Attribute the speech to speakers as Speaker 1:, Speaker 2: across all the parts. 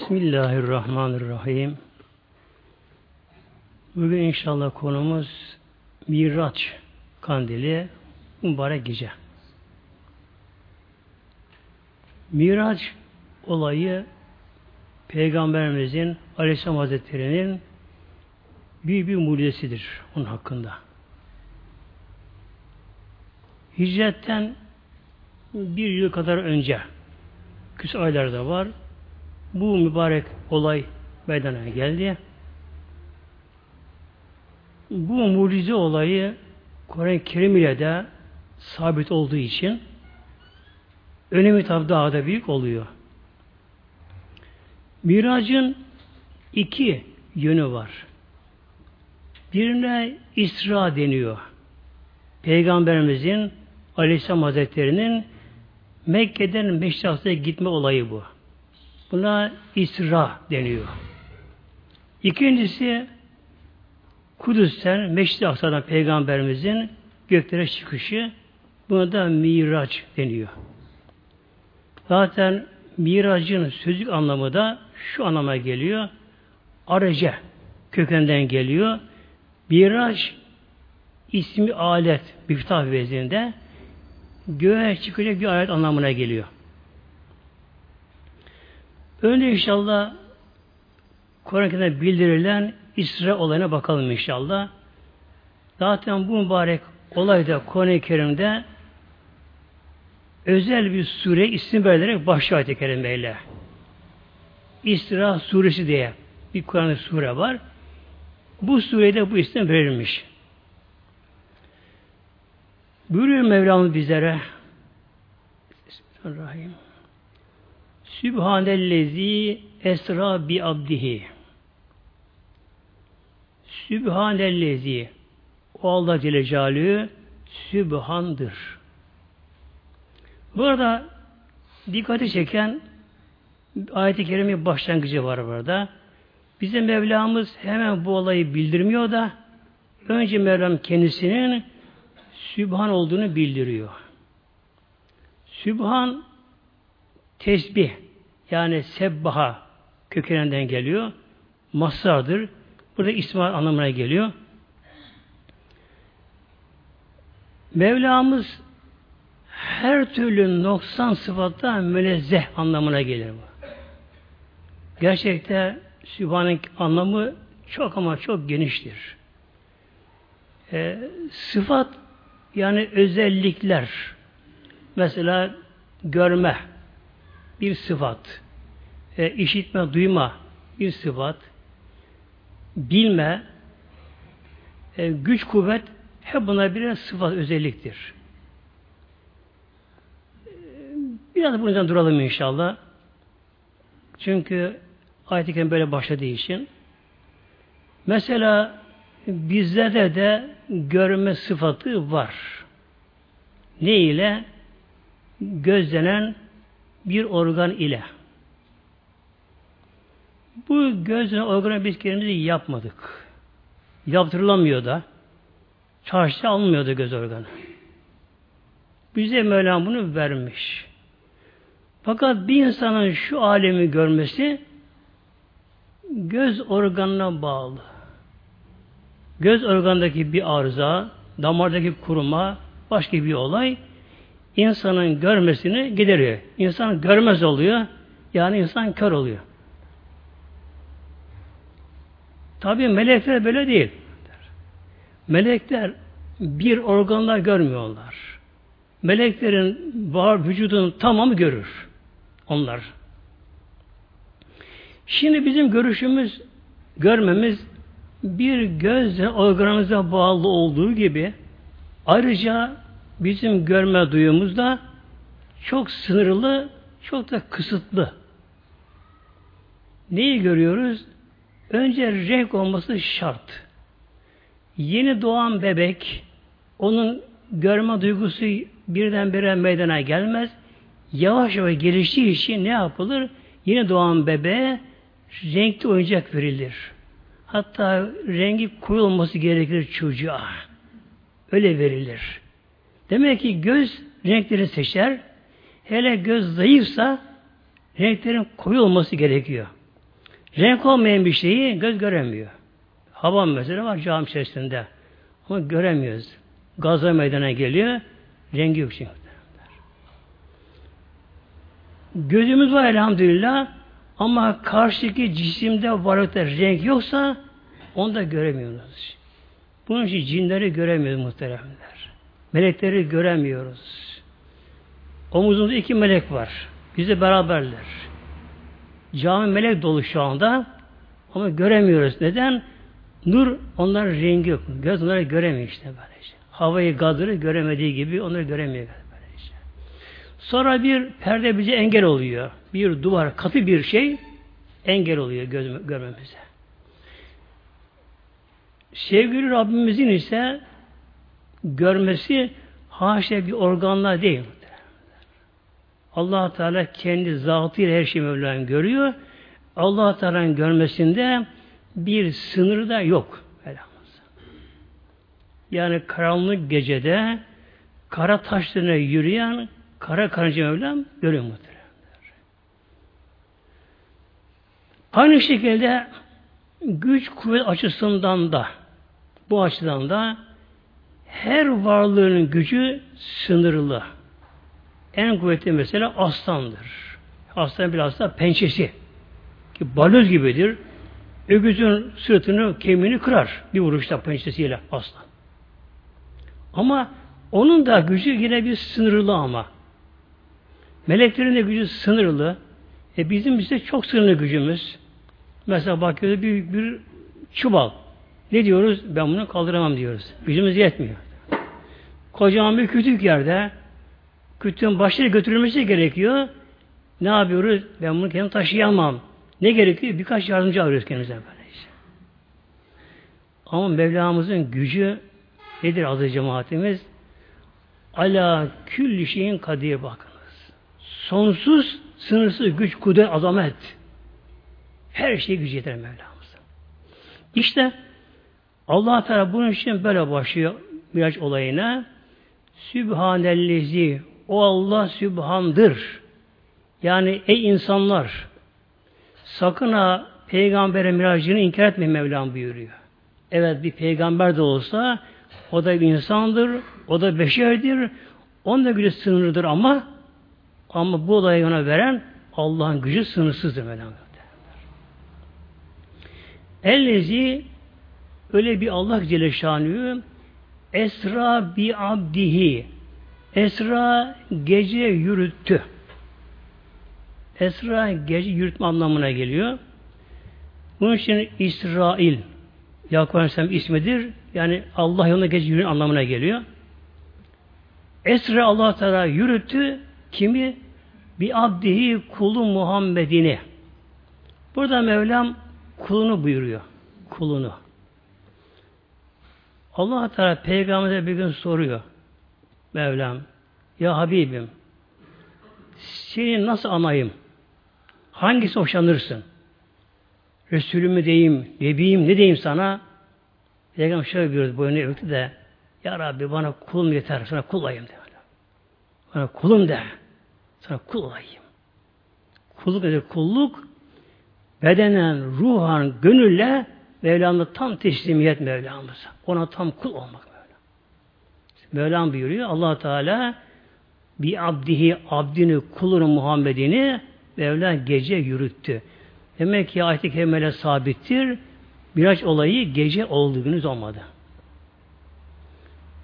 Speaker 1: Bismillahirrahmanirrahim. Bugün inşallah konumuz Miraç kandili mübarek gece. Miraç olayı Peygamberimizin Aleyhisselam Hazretleri'nin büyük bir mucizesidir onun hakkında. Hicretten bir yıl kadar önce küs aylarda var. Bu mübarek olay meydana geldi. Bu mucize olayı Kur'an-ı Kerim ile de sabit olduğu için önemi tabi daha da büyük oluyor. Miracın iki yönü var. Birine İsra deniyor. Peygamberimizin Aleyhisselam Hazretleri'nin Mekke'den Meşras'a gitme olayı bu. Buna İsra deniyor. İkincisi Kudüs'ten Meşri Aksa'dan Peygamberimizin göklere çıkışı buna da Miraç deniyor. Zaten Miracın sözlük anlamı da şu anlama geliyor. Arece kökenden geliyor. Miraç ismi alet miftah vezinde göğe çıkacak bir alet anlamına geliyor. Önce inşallah Kur'an-ı bildirilen İsra olayına bakalım inşallah. Zaten bu mübarek olayda Kur'an-ı Kerim'de özel bir sure isim verilerek başlıyor ayet-i kerimeyle. İsra suresi diye bir Kur'an-ı sure var. Bu surede bu isim verilmiş. Buyuruyor Mevlamız bizlere Bismillahirrahmanirrahim. Sübhanellezi esra bi abdihi. Sübhanellezi o Allah Celle Celaluhu Sübhan'dır. Burada dikkati çeken ayet-i kerime başlangıcı var burada. Bize Mevlamız hemen bu olayı bildirmiyor da önce Mevlam kendisinin Sübhan olduğunu bildiriyor. Sübhan tesbih yani sebbaha kökeninden geliyor. Masardır. Burada İsmail anlamına geliyor. Mevlamız her türlü noksan sıfatta münezzeh anlamına gelir bu. Gerçekte Sübhan'ın anlamı çok ama çok geniştir. E, sıfat yani özellikler mesela görme bir sıfat e, işitme, duyma bir sıfat bilme e, güç, kuvvet hep bunlar birer sıfat özelliktir. E, biraz bundan duralım inşallah. Çünkü ayet-i böyle başladığı için mesela bizlerde de görme sıfatı var. Ne ile? Gözlenen bir organ ile. Bu gözlenen organı biz kendimizi yapmadık. Yaptırılamıyor da. Çarşıda alınmıyordu göz organı. Bize Mevlam bunu vermiş. Fakat bir insanın şu alemi görmesi göz organına bağlı. Göz organdaki bir arıza, damardaki kuruma, başka bir olay insanın görmesini gideriyor. İnsan görmez oluyor. Yani insan kör oluyor. Tabi melekler böyle değil. Melekler bir organlar görmüyorlar. Meleklerin var vücudunun tamamı görür. Onlar. Şimdi bizim görüşümüz, görmemiz bir gözle organımıza bağlı olduğu gibi ayrıca bizim görme duyumuz da çok sınırlı, çok da kısıtlı. Neyi görüyoruz? Önce renk olması şart. Yeni doğan bebek onun görme duygusu birdenbire meydana gelmez. Yavaş yavaş geliştiği için ne yapılır? Yeni doğan bebeğe renkli oyuncak verilir. Hatta rengi koyu gerekir çocuğa. Öyle verilir. Demek ki göz renkleri seçer. Hele göz zayıfsa renklerin koyu olması gerekiyor. Renk olmayan bir şeyi göz göremiyor. Hava mesela var cam içerisinde. Ama göremiyoruz. Gaza meydana geliyor. Rengi yok şimdi. Gözümüz var elhamdülillah ama karşıdaki cisimde varlıkta renk yoksa onu da göremiyoruz. Bunun için cinleri göremiyoruz muhteremler. Melekleri göremiyoruz. Omuzumuzda iki melek var. Bize beraberler. Cami melek dolu şu anda ama göremiyoruz. Neden? Nur onların rengi yok. Göz onları göremiyor işte böylece. Havayı gazları göremediği gibi onları göremiyor böylece. Sonra bir perde bize engel oluyor. Bir duvar, katı bir şey engel oluyor göz, görmemize. Sevgili Rabbimizin ise görmesi haşa bir organla değil. allah Teala kendi zatıyla her şeyi Mevla'nın görüyor. allah Teala'nın görmesinde bir sınırı da yok. Yani karanlık gecede kara taşlarına yürüyen kara karınca Mevlam görüyor muhtemelen. Aynı şekilde güç kuvvet açısından da bu açıdan da her varlığın gücü sınırlı. En kuvvetli mesela aslandır. Aslan biraz da pençesi. Ki balöz gibidir. Öküzün sırtını, kemiğini kırar. Bir vuruşta pençesiyle aslan. Ama onun da gücü yine bir sınırlı ama. Meleklerin de gücü sınırlı. E bizim ise çok sınırlı gücümüz. Mesela bakıyoruz bir, bir çuval. Ne diyoruz? Ben bunu kaldıramam diyoruz. Gücümüz yetmiyor. Kocaman bir kütük yerde kütüğün başına götürülmesi gerekiyor. Ne yapıyoruz? Ben bunu kendim taşıyamam. Ne gerekiyor? Birkaç yardımcı arıyoruz kendimize böyle. Ama Mevlamızın gücü nedir adı cemaatimiz? Ala külli şeyin kadir bakınız. Sonsuz, sınırsız güç, kudret, azamet. Her şey gücü yeter Mevlamız'a. İşte Allah Teala bunun için böyle başlıyor Miraç olayına. Sübhanellezi o Allah sübhandır. Yani ey insanlar sakın ha peygambere miracını inkar etmeyin Mevlam buyuruyor. Evet bir peygamber de olsa o da bir insandır, o da beşerdir. Onun da gücü sınırlıdır ama ama bu olayı ona veren Allah'ın gücü sınırsızdır Mevlam. Ellezi öyle bir Allah Celle Şanlı Esra bi abdihi Esra gece yürüttü. Esra gece yürütme anlamına geliyor. Bunun için İsrail Yakup Aleyhisselam ismidir. Yani Allah yolunda gece yürüyen anlamına geliyor. Esra Allah Teala yürüttü kimi? Bir abdihi kulu Muhammed'ini. Burada Mevlam kulunu buyuruyor. Kulunu. Allah Teala peygamberine bir gün soruyor. Mevlam, ya Habibim, seni nasıl anayım? Hangisi hoşlanırsın? Resulümü diyeyim, Nebiyim ne diyeyim sana? Peygamber şöyle buyurdu, boyunu öptü de, Ya Rabbi bana kulum yeter, sana kul olayım de. Bana kulum de, sana kul olayım. Kulluk nedir? Kulluk, bedenen, ruhan, gönülle Mevlam'da tam teslimiyet Mevlam'ıza. Ona tam kul olmak Mevlam. Mevlam buyuruyor allah Teala bir abdihi abdini kulunu Muhammed'ini Mevla gece yürüttü. Demek ki ayet-i kerimele sabittir. Miraç olayı gece olduğunuz olmadı.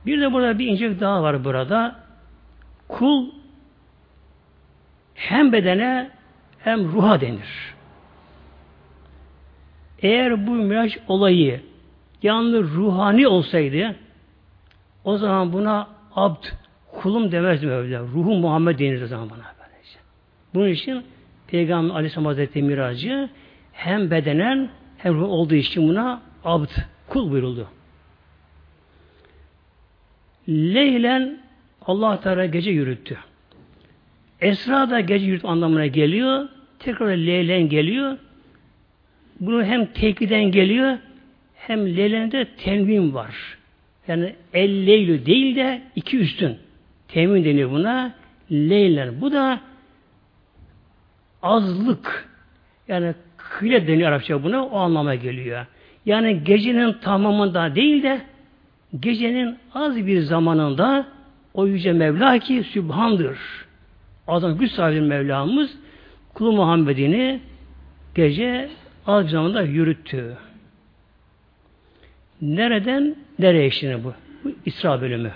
Speaker 1: Bir de burada bir incek daha var burada. Kul hem bedene hem ruha denir. Eğer bu miraç olayı yalnız ruhani olsaydı o zaman buna abd, kulum demezdim öyle. Ruhu Muhammed denir o zaman bana. Böylece. Bunun için Peygamber Aleyhisselam Hazretleri miracı hem bedenen hem ruh olduğu için buna abd, kul buyuruldu. Leylen Allah Teala gece yürüttü. Esra da gece yürüt anlamına geliyor. Tekrar leylen geliyor. Bunu hem tekiden geliyor hem lelende tenvin var. Yani el leylü değil de iki üstün. Temin deniyor buna. Leyler. Bu da azlık. Yani kıyle deniyor Arapça buna o anlama geliyor. Yani gecenin tamamında değil de gecenin az bir zamanında o yüce Mevla ki Sübhan'dır. Adam güç sahibi Mevlamız kulu Muhammed'ini gece az bir zamanda yürüttü. Nereden nereye şimdi bu? Bu İsra bölümü.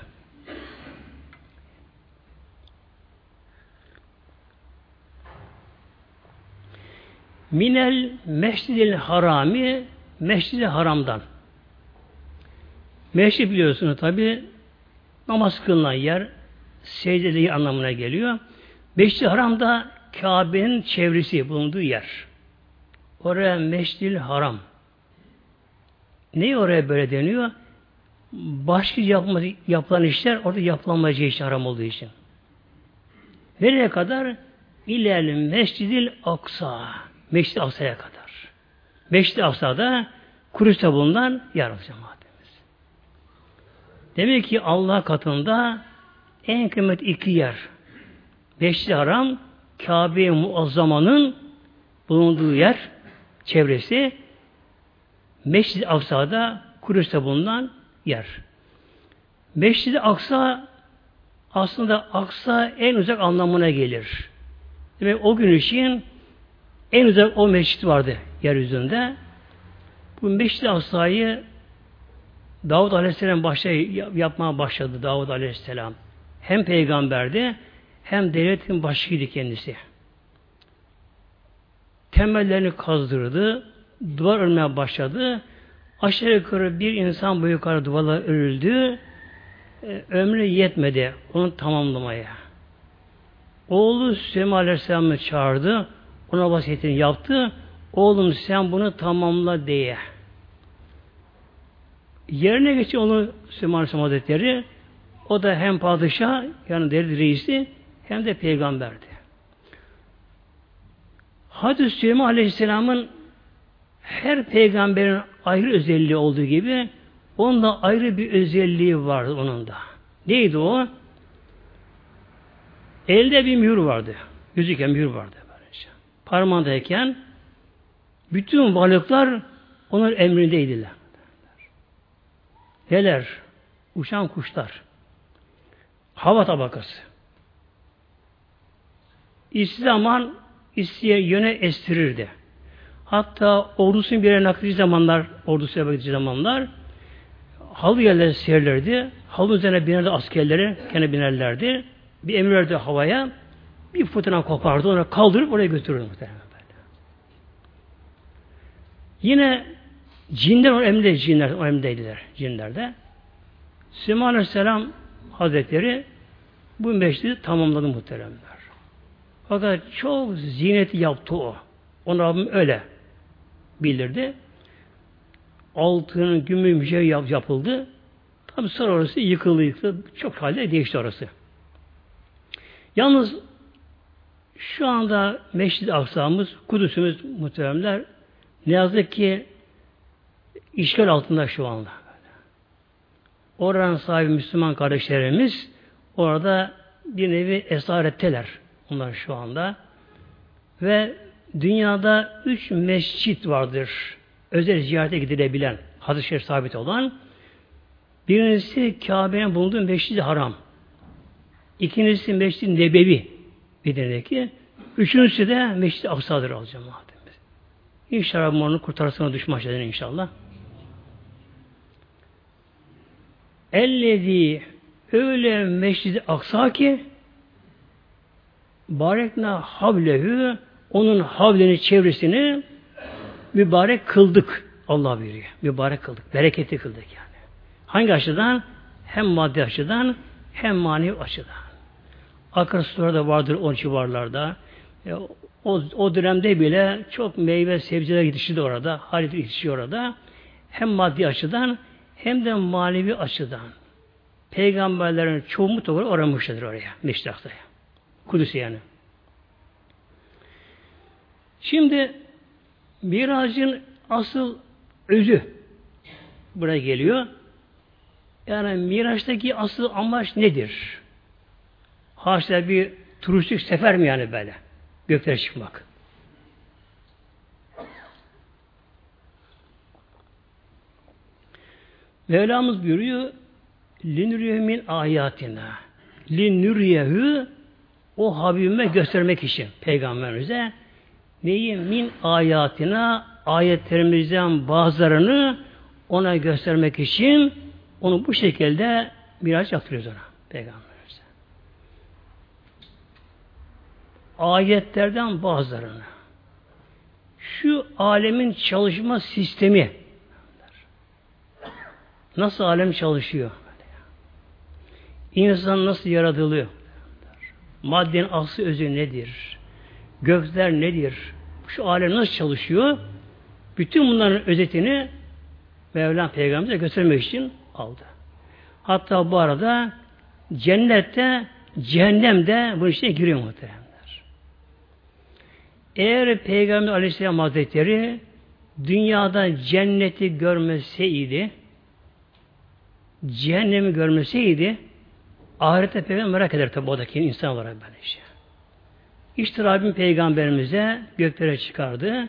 Speaker 1: Minel Meşridil Harami Meşridi Haram'dan. Meşrid biliyorsunuz tabi namaz kılınan yer secdeli anlamına geliyor. Meşrid Haram'da Kabe'nin çevresi bulunduğu yer. Oraya Meşridil Haram. Ne oraya böyle deniyor? Başka yapma, yapılan işler orada yapılamayacağı için haram olduğu için. Nereye kadar? İlel Mescidil Aksa. Mescid-i Aksa'ya kadar. Mescid-i Aksa'da Kudüs'te bulunan yer cemaatimiz. Demek ki Allah katında en kıymetli iki yer. Mescid-i Haram, Kabe-i Muazzama'nın bulunduğu yer, çevresi, Mescid-i Aksa'da Kudüs'te bulunan yer. Mescid-i Aksa aslında Aksa en uzak anlamına gelir. Demek o gün için en uzak o mescit vardı yeryüzünde. Bu Mescid-i Aksa'yı Davud Aleyhisselam başta yapmaya başladı Davud Aleyhisselam. Hem peygamberdi hem devletin başıydı kendisi. Temellerini kazdırdı, duvar örmeye başladı. Aşağı yukarı bir insan boyu yukarı duvarlar örüldü. E, ömrü yetmedi onu tamamlamaya. Oğlu Süleyman Aleyhisselam'ı çağırdı. Ona vasiyetini yaptı. Oğlum sen bunu tamamla diye. Yerine geçti onu Süleyman Aleyhisselam Hazretleri. O da hem padişah yani devlet reisi hem de peygamberdi. Hazreti Süleyman Aleyhisselam'ın her peygamberin ayrı özelliği olduğu gibi onun da ayrı bir özelliği vardı onun da. Neydi o? Elde bir mühür vardı. Gözüken mühür vardı. Böylece. Parmağındayken bütün varlıklar onun emrindeydiler. Neler? Uçan kuşlar. Hava tabakası. İstediği zaman isteye yöne estirirdi. Hatta ordusunu bir naklediği zamanlar, ordusu yapabildiği zamanlar halı yerleri seyrlerdi. Halı üzerine binerdi askerleri, kendi binerlerdi. Bir emir verdi havaya. Bir fırtına kopardı, onu kaldırıp oraya götürürdü muhtemelen. Yine cinler o emrinde, cinler o emrindeydiler, cinlerde. Süleyman Aleyhisselam Hazretleri bu meşridi tamamladı muhteremler. Fakat çok zineti yaptı o. Onu Rabbim öyle bildirdi. Altın, gümüş mücevher yapıldı. Tabi sonra orası yıkıldı, yıkıldı. Çok halde değişti orası. Yalnız şu anda Meşrid-i Aksa'mız, Kudüs'ümüz muhteremler ne yazık ki işgal altında şu anda. Oranın sahibi Müslüman kardeşlerimiz orada bir nevi esaretteler. Onlar şu anda. Ve dünyada üç mescit vardır. Özel ziyarete gidilebilen, hadis-i şerif sabit olan. Birincisi Kabe'nin bulunduğu Mescid-i Haram. İkincisi Mescid-i Nebevi Medine'deki. Üçüncüsü de Mescid-i Aksa'dır alacağım. İnşallah onu kurtarsana düşmüş inşallah. Ellezi öyle Mescid-i Aksa ki barekna havlehu onun havleni çevresini mübarek kıldık. Allah buyuruyor. Mübarek kıldık. Bereketli kıldık yani. Hangi açıdan? Hem maddi açıdan hem manevi açıdan. Akarsular da vardır o civarlarda. E, o, o dönemde bile çok meyve sebzeler yetişti orada. Halit yetişiyor orada. Hem maddi açıdan hem de manevi açıdan. Peygamberlerin çoğu mutlaka oramıştır oraya. Meştakta'ya. Kudüs yani. Şimdi miracın asıl özü buraya geliyor. Yani miraçtaki asıl amaç nedir? Haşa bir turistik sefer mi yani böyle? Göklere çıkmak. Mevlamız buyuruyor Linüryehu min ayatina. Linüryehu o Habibime göstermek için peygamberimize neyi min ayatina ayetlerimizden bazılarını ona göstermek için onu bu şekilde miraç yaptırıyoruz ona peygamberimize. Ayetlerden bazılarını şu alemin çalışma sistemi nasıl alem çalışıyor? İnsan nasıl yaratılıyor? Maddenin aslı özü nedir? Gökler nedir? Şu alem nasıl çalışıyor? Bütün bunların özetini Mevlam Peygamber'e göstermek için aldı. Hatta bu arada cennette, cehennemde bu işe giriyor muhteremler. Eğer Peygamber Aleyhisselam Hazretleri dünyada cenneti görmeseydi, cehennemi görmeseydi, ahirette peygamber merak eder tabi oradaki insan olarak böyle şey. İşte Rabbim peygamberimize göklere çıkardı.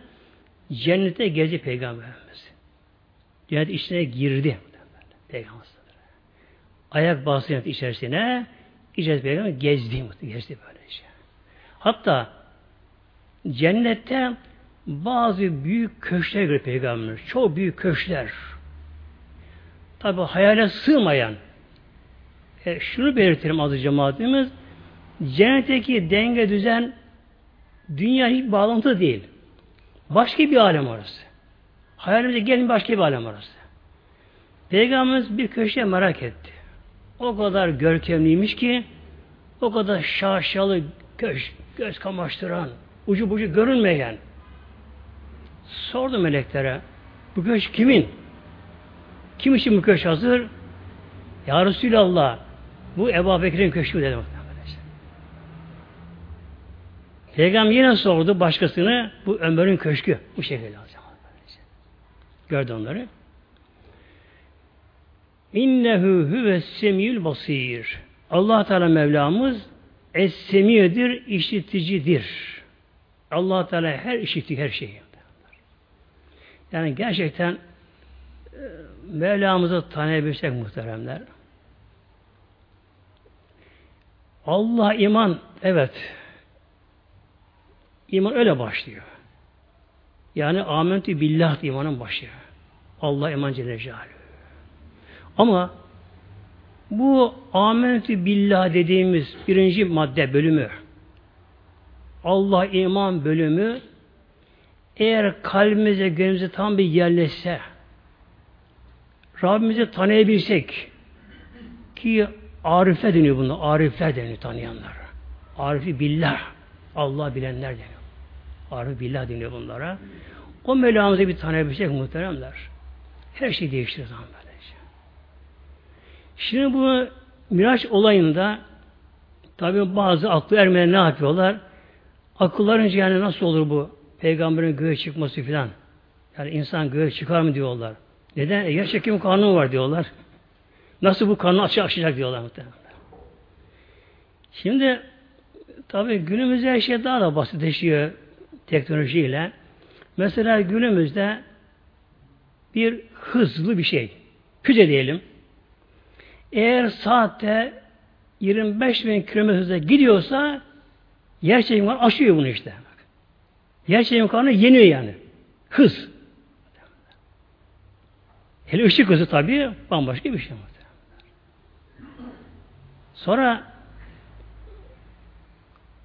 Speaker 1: Cennete gezi peygamberimiz. Cennet içine girdi. Peygamber. Ayak bastı cennet içerisine. İçerisinde peygamber gezdi. Gezdi böyle şey. Hatta cennette bazı büyük köşkler göre peygamber. Çok büyük köşkler. Tabi hayale sığmayan e, şunu belirtelim adı cemaatimiz cennetteki denge düzen dünya hiç bağlantı değil. Başka bir alem orası. Hayalimize gelin başka bir alem orası. Peygamberimiz bir köşeye merak etti. O kadar görkemliymiş ki o kadar şaşalı köş, göz kamaştıran, ucu bucu görünmeyen. Sordu meleklere bu köş kimin? Kim için bu köş hazır? Ya Resulallah bu Ebu Bekir'in köşkü dedi. Peygamber yine sordu başkasını bu Ömer'in köşkü. Bu şekilde alacağım. Gördü onları. İnnehu huve semiyül basir. Allah Teala Mevlamız es-semiyedir, işiticidir. Allah Teala her işitti her şeyi. Yani gerçekten e, Mevlamızı tanıyabilsek muhteremler. Allah iman, evet. İman öyle başlıyor. Yani amentü billah imanın başı. Allah iman Celle Ama bu amentü billah dediğimiz birinci madde bölümü Allah iman bölümü eğer kalbimize, gönlümüze tam bir yerleşse Rabbimizi tanıyabilsek ki Arife deniyor bunu. Arifler deniyor tanıyanlar. Arifi billah. Allah bilenler deniyor. Arif billah deniyor bunlara. O Mevlamızı bir tanıyabilsek muhteremler. Her şey değiştirir zaman böylece. Şimdi bu Miraç olayında tabi bazı aklı ermeyen ne yapıyorlar? Akıllarınca yani nasıl olur bu? Peygamberin göğe çıkması filan. Yani insan göğe çıkar mı diyorlar. Neden? E, yer çekim kanunu var diyorlar. Nasıl bu kanunu açı açacak diyorlar muhtemelen. Şimdi tabi günümüzde her şey daha da basitleşiyor teknolojiyle. Mesela günümüzde bir hızlı bir şey. Füze diyelim. Eğer saatte 25 bin kilometre hızla gidiyorsa yer çekimi aşıyor bunu işte. Yer çekimi kanunu yeniyor yani. Hız. Hele ışık hızı tabii bambaşka bir şey. Sonra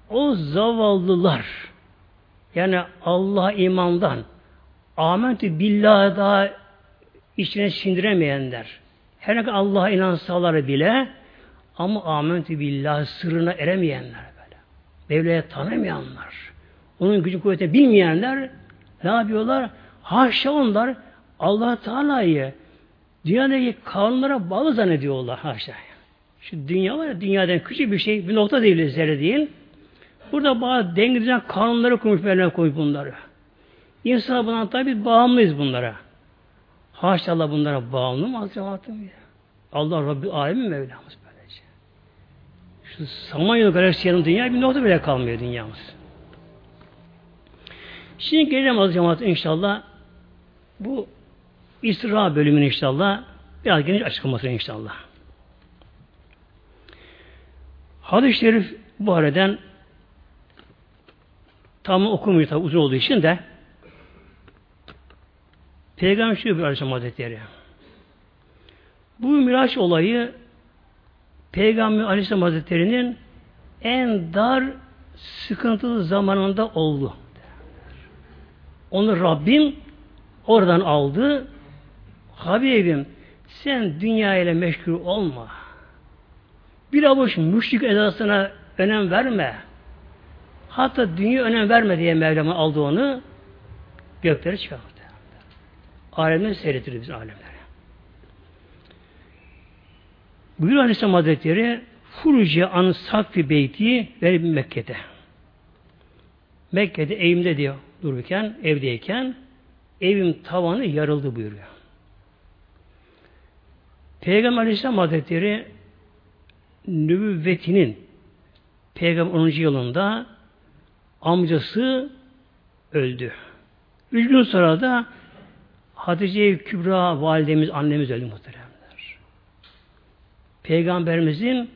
Speaker 1: o zavallılar yani Allah imandan amentü billahi daha içine sindiremeyenler her ne kadar Allah'a inansalar bile ama amentü billahi sırrına eremeyenler böyle. Mevla'ya tanımayanlar onun gücü kuvveti bilmeyenler ne yapıyorlar? Haşa onlar allah Teala'yı dünyadaki kanunlara bağlı zannediyorlar haşa. Şu dünya var ya, dünyadan küçük bir şey, bir nokta değil, zerre değil. Burada bazı dengeleyen kanunları koymuş, Mevlam koymuş bunları. İnsan buna tabi bağımlıyız bunlara. Haşa Allah bunlara bağımlı mı? Allah Rabbi Alemin Mevlamız böylece. Şu Samanyolu galaksiyanın dünya bir nokta bile kalmıyor dünyamız. Şimdi gelelim az cemaat inşallah bu İsra bölümünü inşallah Biraz geniş açıklaması inşallah. Hadis-i şerif bu aradan tam okumuyor tabi uzun olduğu için de Peygamber şu Aleyhisselam Hazretleri. Bu Miraç olayı Peygamber Aleyhisselam Hazretleri'nin en dar sıkıntılı zamanında oldu. Onu Rabbim oradan aldı. Habibim sen dünya ile meşgul olma. Bir avuç müşrik edasına önem verme. Hatta dünya önem verme diye Mevlam'a aldı onu. Göklere çıkardı. Alemleri seyretir biz alemleri. Buyur Aleyhisselam Hazretleri Furuci an Sakfi Beyti ve Mekke'de. Mekke'de evimde diyor dururken, evdeyken evim tavanı yarıldı buyuruyor. Peygamber Aleyhisselam Hazretleri nübüvvetinin Peygamber 10. yılında amcası öldü. Üç gün sonra da Hatice Kübra validemiz, annemiz öldü muhteremler. Peygamberimizin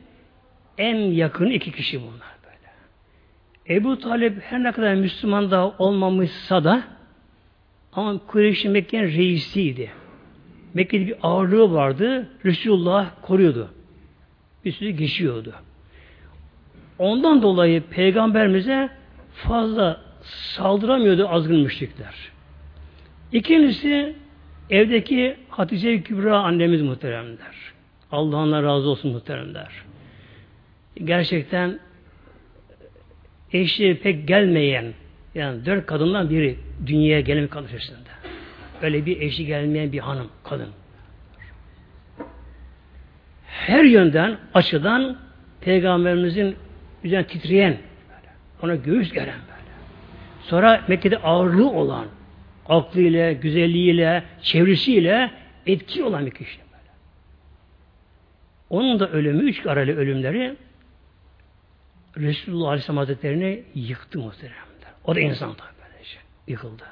Speaker 1: en yakın iki kişi bunlar böyle. Ebu Talip her ne kadar Müslüman da olmamışsa da ama Kureyş'in Mekke'nin reisiydi. Mekke'de bir ağırlığı vardı. Resulullah koruyordu. Sürü geçiyordu. Ondan dolayı peygamberimize fazla saldıramıyordu azgın müşrikler. İkincisi evdeki Hatice Kübra annemiz muhteremler. Allah'ına razı olsun muhteremler. Gerçekten eşi pek gelmeyen yani dört kadından biri dünyaya gelen kadın içerisinde. Öyle bir eşi gelmeyen bir hanım, kadın. Her yönden, açıdan Peygamberimizin üzerine titreyen, ona göğüs gelen böyle. Sonra Mekke'de ağırlığı olan, aklıyla, güzelliğiyle, çevresiyle etki olan bir kişi. Böyle. Onun da ölümü, üç aralı ölümleri Resulullah Aleyhisselam Hazretleri'ni yıktı muhteremler. O da insan tabi böylece. Yıkıldı.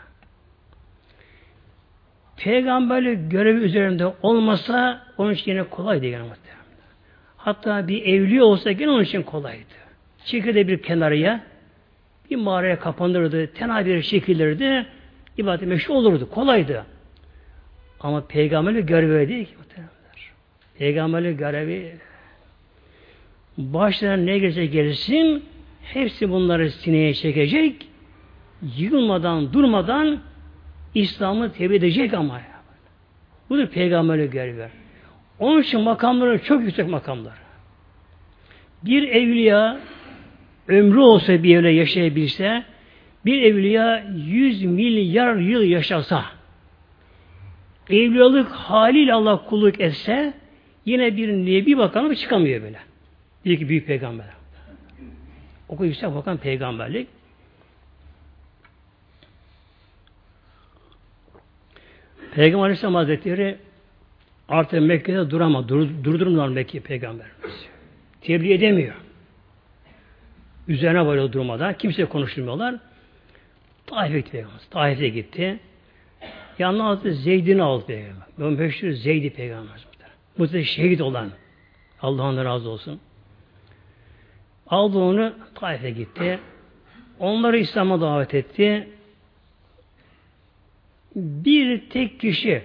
Speaker 1: Peygamberlik görevi üzerinde olmasa onun için yine kolaydı yani muhteremler. Hatta bir evli olsa gene onun için kolaydı. Çekildi bir kenarıya, bir mağaraya kapanırdı, tenha bir çekilirdi, ibadet meşru olurdu, kolaydı. Ama peygamberlik görevi değil ki muhteremler. Peygamberlik görevi başlarına ne gelirse gelsin hepsi bunları sineye çekecek yılmadan, durmadan İslam'ı tebliğ edecek ama. Budur peygamberlik görevi. Onun için makamları çok yüksek makamlar. Bir evliya ömrü olsa bir evle yaşayabilse bir evliya yüz milyar yıl yaşasa evliyalık haliyle Allah kulluk etse yine bir nebi bakanı çıkamıyor böyle. Ki büyük peygamber. Oku yüksek bakan peygamberlik. Peygamber Aleyhisselam Hazretleri artık Mekke'de durama, dur, durdurmuyorlar Mekke peygamberimiz. Tebliğ edemiyor. Üzerine varıyor durmadan. Kimse konuşmuyorlar. Taif'e gitti peygamber. Taif'e gitti. Yanına aldı Zeyd'ini aldı peygamber. Ben meşhur Zeyd'i peygamber. Bu da şehit olan. Allah'ın razı olsun. Aldı onu Taif'e gitti. Onları İslam'a davet etti. Bir tek kişi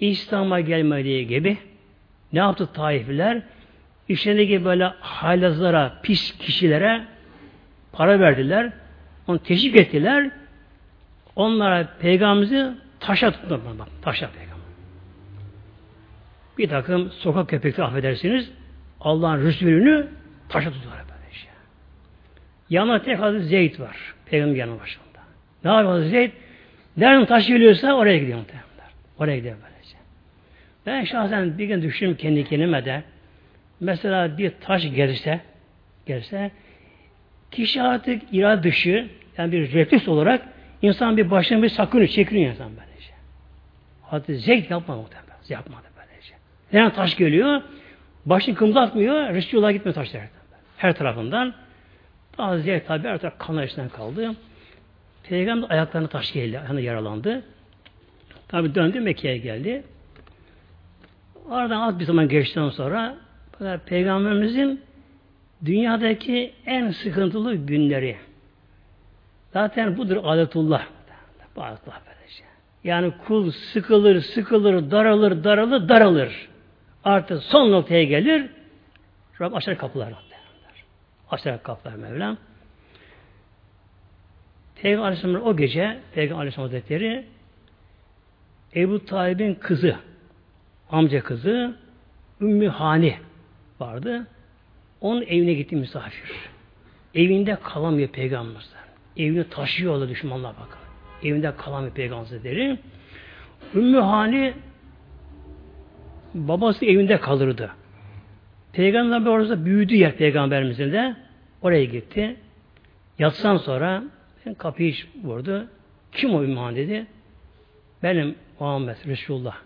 Speaker 1: İslam'a gelmediği gibi ne yaptı Taifliler? İşlerindeki böyle haylazlara, pis kişilere para verdiler. Onu teşvik ettiler. Onlara peygamberimizi taşa tuttular. Taşa peygamber. Bir takım sokak köpekleri affedersiniz. Allah'ın Resulünü taşa tutuyorlar böyle şey. Yanına tek Hazreti Zeyd var. Peygamber yanı başında. Ne yapıyor Hazreti Zeyd? Nereden taş geliyorsa oraya gidiyor. Oraya gidiyor böylece. Ben şahsen bir gün düşündüm kendi kendime de mesela bir taş gelirse gelirse kişi artık irade dışı yani bir refleks olarak insan bir başına bir sakınıyor, çekiniyor insan böylece. Hatta zevk yapmadı muhtemelen. Yapmadı böylece. Yani taş geliyor, başını kımıldatmıyor, Resulullah gitmiyor taşlar. Her tarafından. Daha zevk tabi her taraf kan içinden kaldı. Peygamber ayaklarına taş geldi, ayağına yaralandı. Tabi döndü Mekke'ye geldi. Aradan az bir zaman geçtikten sonra Peygamberimizin dünyadaki en sıkıntılı günleri. Zaten budur adetullah. Adetullah böylece. Yani kul sıkılır, sıkılır, daralır, daralır, daralır. Artık son noktaya gelir. Rab açar kapılar. Açar kapılar Mevlam. Peygamber Aleyhisselam o gece Peygamber Aleyhisselam Hazretleri Ebu Talib'in kızı amca kızı Ümmü Hani vardı. Onun evine gitti misafir. Evinde kalamıyor peygamberler. Evini taşıyorlar düşmanlar bakın. Evinde kalamıyor peygamberleri. Ümmü Hani babası evinde kalırdı. Peygamber bir orada büyüdü yer peygamberimizin de. Oraya gitti. Yatsan sonra kapıyı vurdu. Kim o Ümmü dedi. Benim Muhammed Resulullah.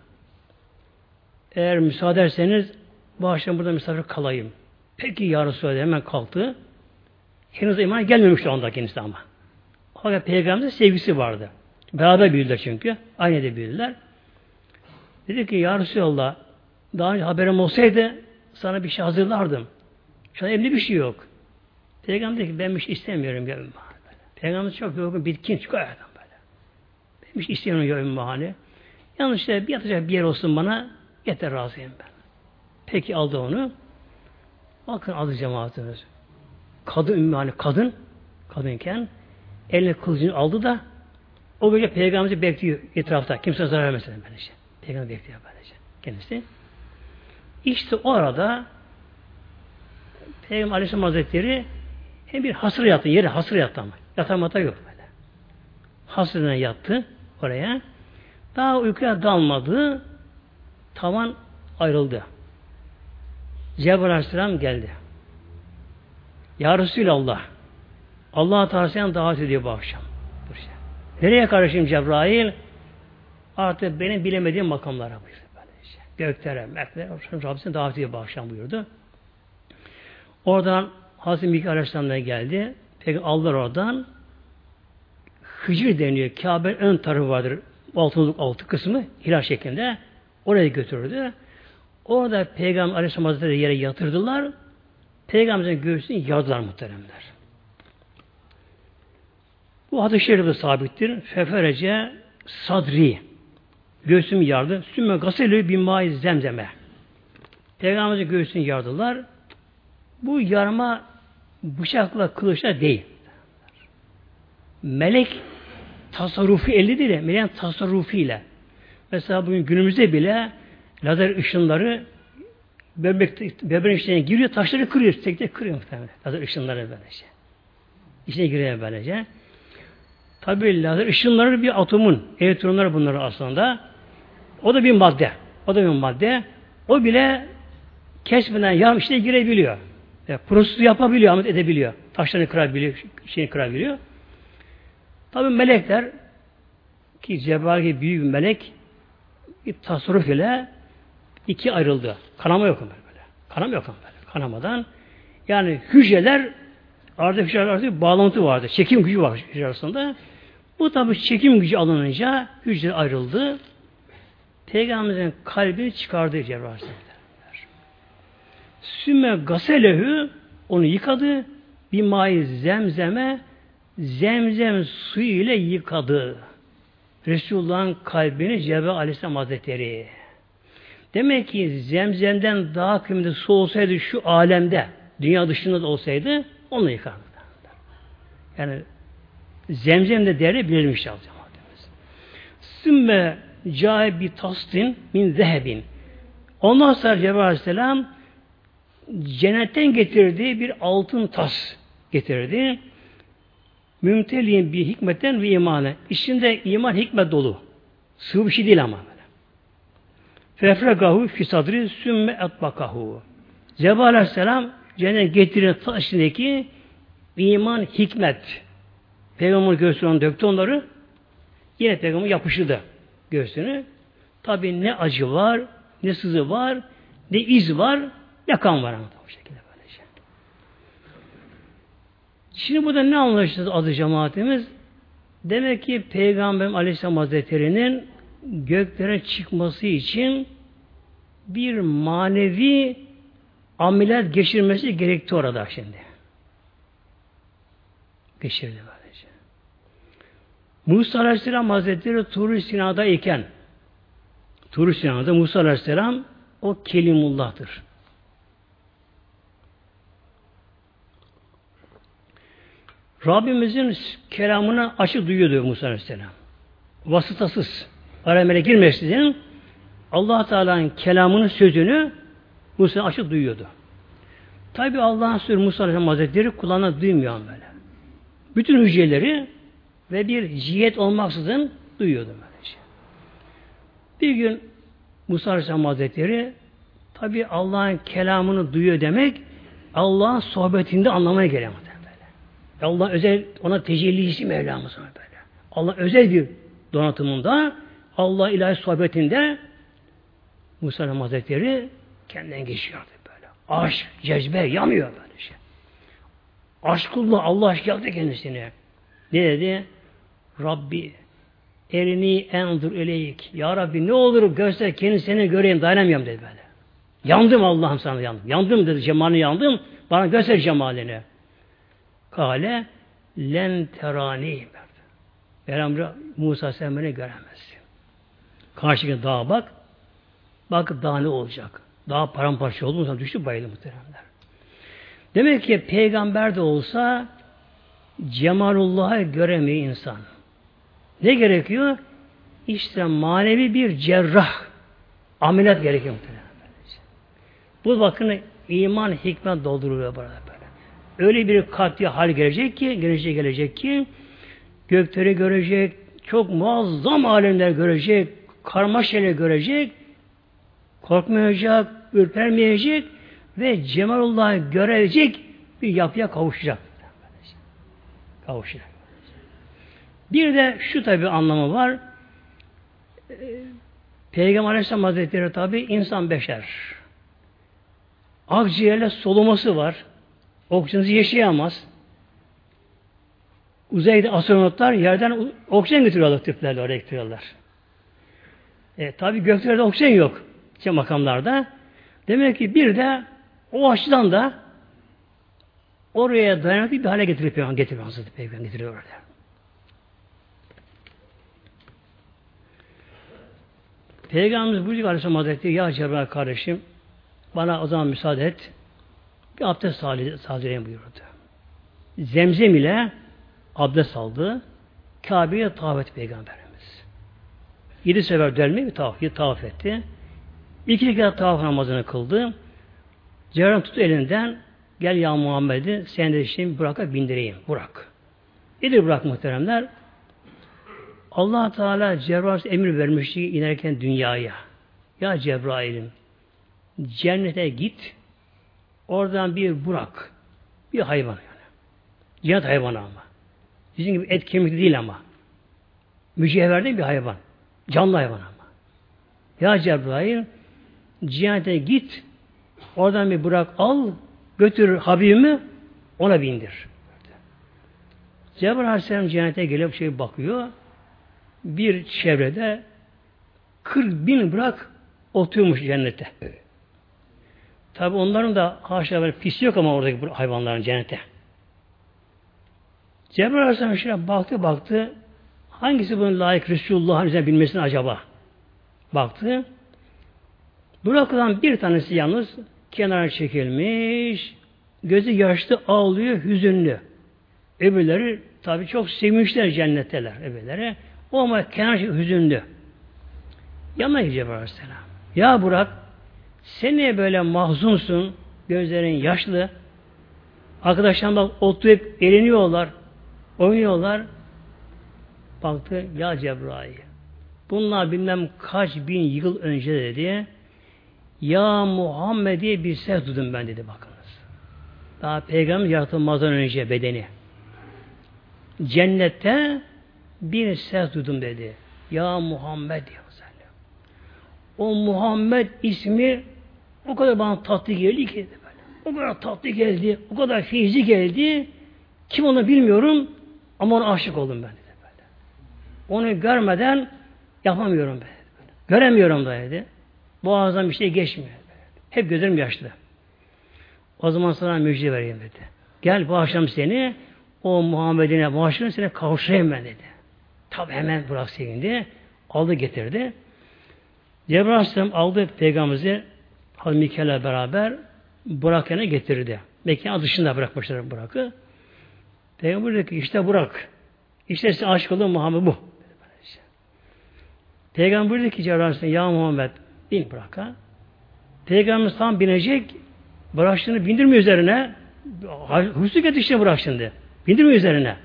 Speaker 1: Eğer müsaade ederseniz bu akşam burada misafir kalayım. Peki ya Resulallah hemen kalktı. Henüz iman gelmemişti onda kendisi ama. Fakat peygamberin sevgisi vardı. Beraber büyüdüler çünkü. Aynı de büyüdüler. Dedi ki ya Resulallah daha önce haberim olsaydı sana bir şey hazırlardım. Şu an elimde bir şey yok. Peygamber dedi ki ben bir şey istemiyorum ya Ümmü Peygamber çok yorgun, bitkin çıkıyor ayadan böyle. Ben bir şey istemiyorum ya Ümmü Yalnız işte bir yatacak bir yer olsun bana yeter razıyım ben. Peki aldı onu. Bakın adı cemaatimiz. Kadın ümmü hani kadın kadınken eline kılıcını aldı da o gece peygamberi bekliyor etrafta. Kimse zarar vermesin böylece. Peygamber bekliyor böylece. Kendisi. İşte o arada Peygamber Aleyhisselam Hazretleri hem bir hasır yattı. Yeri hasır yattı ama. Yatamata yok böyle. Hasırına yattı oraya. Daha uykuya dalmadı. Tavan ayrıldı. Cebrail Aleyhisselam geldi. Ya Resulallah Allah Teala'dan davet ediyor bu akşam. Nereye karışayım Cebrail? Artık benim bilemediğim makamlara buyurdu. Böylece. Göklere, meklere, Rabbisine davet ediyor bu akşam buyurdu. Oradan Hazreti Mikail Aleyhisselam'dan geldi. Peki aldılar oradan. Hıcır deniyor. Kabe'nin ön tarafı vardır. Altınlık altı kısmı hilal şeklinde. Oraya götürdü. Orada Peygamber Aleyhisselam Hazretleri yere yatırdılar. Peygamberin göğsünü yardılar muhteremler. Bu hadis-i şerifte sabittir. Feferece sadri göğsümü yardı. Sümme gaselü bin mai zemzeme. Peygamberin göğsünü yardılar. Bu yarma bıçakla kılıçla değil. Melek tasarrufi eli değil, melek tasarrufiyle. Mesela bugün günümüzde bile lazer ışınları bebek, bebeğin içine giriyor, taşları kırıyor. Tek tek kırıyor muhtemelen. Lazer ışınları böylece. İçine giriyor böylece. Tabi lazer ışınları bir atomun, elektronlar bunları aslında. O da bir madde. O da bir madde. O bile kesmeden yarım içine girebiliyor. Yani prosesi yapabiliyor, amet edebiliyor. Taşlarını kırabiliyor, şeyini kırabiliyor. Tabi melekler ki Cebrail büyük bir melek bir tasarruf ile iki ayrıldı. Kanama yok böyle. Kanama yok böyle. Kanamadan yani hücreler arada hücreler bir bağlantı vardı. Çekim gücü var hücre arasında. Bu tabi çekim gücü alınınca hücre ayrıldı. Peygamberimizin kalbini çıkardı Cebrail Sümme gaselehü onu yıkadı. Bir mai zemzeme zemzem suyu ile yıkadı. Resulullah'ın kalbini Cebrail Aleyhisselam Hazretleri. Demek ki zemzemden daha kıymetli su olsaydı şu alemde, dünya dışında da olsaydı onu yıkardı. Yani zemzem de değeri bilinmiş cemaatimiz. Sümme cahe bir tasdin min zehebin. Ondan sonra Cebrail Aleyhisselam cennetten getirdiği bir altın tas getirdi. Mümteliğin bir hikmetten ve imanı. İçinde iman hikmet dolu. Sıvı bir şey değil ama. Fefregahu fisadri sümme etbakahu. Cebrail Aleyhisselam cennet getiren taş içindeki iman hikmet. Peygamber göğsüne döktü onları. Yine peygamber yapıştırdı göğsünü. Tabi ne acı var, ne sızı var, ne iz var, ne kan var. Bu şekilde. Şimdi burada ne anlaşıldı adı cemaatimiz? Demek ki Peygamber Aleyhisselam Hazretleri'nin göklere çıkması için bir manevi ameliyat geçirmesi gerekti orada şimdi. Geçirdi böylece. Musa Aleyhisselam Hazretleri Tur-i Sina'da iken Tur-i Sina'da Musa Aleyhisselam o Kelimullah'tır. Rabbimizin kelamını açık duyuyordu Musa Aleyhisselam. Vasıtasız. Aramele girmeksizin allah Teala'nın kelamının sözünü Musa açık duyuyordu. Tabi Allah'ın sözü Musa Aleyhisselam Hazretleri kulağına duymuyor böyle. Bütün hücreleri ve bir cihet olmaksızın duyuyordu böylece. Bir gün Musa Aleyhisselam Hazretleri tabi Allah'ın kelamını duyuyor demek Allah'ın sohbetinde anlamaya geliyor. Allah özel ona tecellisi Mevlamız var böyle. Allah özel bir donatımında Allah ilahi sohbetinde Musa Hazretleri kendinden geçiyordu böyle. Aşk, cezbe yanıyor böyle şey. Aşkullah Allah aşk yaptı kendisine. Ne dedi? Rabbi erini endur eleyik. Ya Rabbi ne olur göster kendisini göreyim dayanamıyorum dedi böyle. Yandım Allah'ım sana yandım. Yandım dedi cemalini yandım. Bana göster cemalini. Kale len terani Peygamber Musa sen beni göremezsin. Karşıdaki dağa bak. Bak dağ ne olacak? Dağ paramparça oldu mu düştü bayıldı muhteremler. Demek ki peygamber de olsa Cemalullah'ı göremiyor insan. Ne gerekiyor? İşte manevi bir cerrah ameliyat gerekiyor muhtemelen. Bu bakın iman hikmet dolduruyor burada öyle bir katli hal gelecek ki, gelecek gelecek ki gökleri görecek, çok muazzam alemler görecek, karmaşayla görecek, korkmayacak, ürpermeyecek ve Cemalullah'ı görecek bir yapıya kavuşacak. Kavuşacak. Bir de şu tabi anlamı var. Ee, Peygamber Aleyhisselam Hazretleri tabi insan beşer. Akciğerle soluması var. Oksijensiz yaşayamaz. Uzayda astronotlar yerden oksijen getiriyorlar tüplerle oraya getiriyorlar. E, tabi göklerde oksijen yok. İşte makamlarda. Demek ki bir de o açıdan da oraya dayanıklı bir hale getirip Peygamber getiriyor Hazreti Peygamber getiriyor orada. Peygamberimiz buyuruyor Aleyhisselam Hazretleri ya Cebrail kardeşim bana o zaman müsaade et bir abdest sağlayayım buyurdu. Zemzem ile abdest aldı. Kabe'ye tavaf etti Peygamberimiz. Yedi sefer dönmeyi bir tavaf, tavaf etti. İki kere tavaf namazını kıldı. Cebrail tuttu elinden gel ya Muhammed'i sen de şimdi Burak'a bindireyim. Burak. Nedir Burak muhteremler? allah Teala Cebrail emir vermişti inerken dünyaya. Ya Cebrail'im cennete git Oradan bir burak. Bir hayvan yani. Cennet hayvanı ama. Bizim gibi et kemikli değil ama. Mücevherden bir hayvan. Canlı hayvan ama. Ya Cebrail cennete git oradan bir burak al götür Habibimi ona bindir. Cebrail Aleyhisselam cennete gelip şey bakıyor. Bir çevrede 40 bin bırak oturuyormuş cennette. Tabi onların da haşa böyle pis yok ama oradaki hayvanların cennete. Cebrail Aleyhisselam şöyle baktı baktı hangisi bunun layık Resulullah'ın üzerine bilmesine acaba? Baktı. Bırakılan bir tanesi yalnız kenara çekilmiş, gözü yaşlı, ağlıyor, hüzünlü. Öbürleri tabi çok sevinçler cennetteler öbürleri. O ama kenar hüzünlü. Yanına Cebrail Aleyhisselam. Ya Burak sen niye böyle mahzunsun? Gözlerin yaşlı. Arkadaşlar bak oturup eğleniyorlar. Oynuyorlar. Baktı ya Cebrail. Bunlar bilmem kaç bin yıl önce dedi. Ya Muhammed diye bir ses duydum ben dedi bakınız. Daha peygamber yaratılmazdan önce bedeni. Cennette bir ses duydum dedi. Ya Muhammed diyor. O Muhammed ismi o kadar bana tatlı geldi ki böyle. O kadar tatlı geldi, o kadar feyzi geldi. Kim onu bilmiyorum ama ona aşık oldum ben dedi böyle. Onu görmeden yapamıyorum ben. Göremiyorum da dedi. Boğazdan bir şey geçmiyor. Hep gözlerim yaşlı. O zaman sana müjde vereyim dedi. Gel bu akşam seni o Muhammed'ine bağışlayın seni kavuşayım ben dedi. Tabi hemen bırak sevindi. Aldı getirdi. Cebrail Aleyhisselam aldı peygamberimizi Hazreti Mikail'le beraber Burak'ına getirdi. Mekke dışında bırakmışlar Burak'ı. Peygamber dedi ki işte Burak. İşte size aşık olduğum Muhammed bu. Peygamber dedi ki Cebrail Aleyhisselam ya Muhammed bin Burak'a. Peygamberimiz tam binecek Burak'ını bindirme üzerine Hüsnü yetişti Burak şimdi. Bindirme üzerine.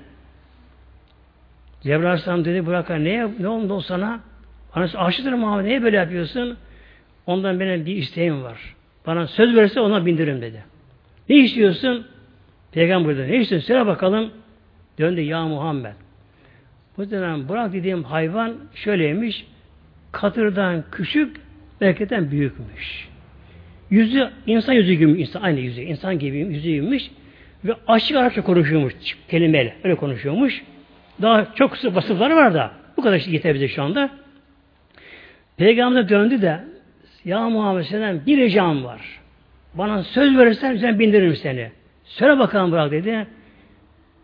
Speaker 1: Cebrail Aleyhisselam dedi Burak'a ne, ne oldu sana? Anası aşıdır Muhammed. Niye böyle yapıyorsun? Ondan benim bir isteğim var. Bana söz verirse ona bindiririm dedi. Ne istiyorsun? Peygamber dedi. Ne istiyorsun? Söyle bakalım. Döndü ya Muhammed. Bu dönem Burak dediğim hayvan şöyleymiş. Katırdan küçük, berketten büyükmüş. Yüzü insan yüzü gibi, insan aynı yüzü, insan gibi yüzüymüş ve açık Arapça konuşuyormuş kelimeyle. Öyle konuşuyormuş. Daha çok kısa vasıfları var da bu kadar işte yeter bize şu anda. Peygamber döndü de ya Muhammed senden bir ricam var. Bana söz verirsen sen bindiririm seni. Söyle bakalım bırak dedi.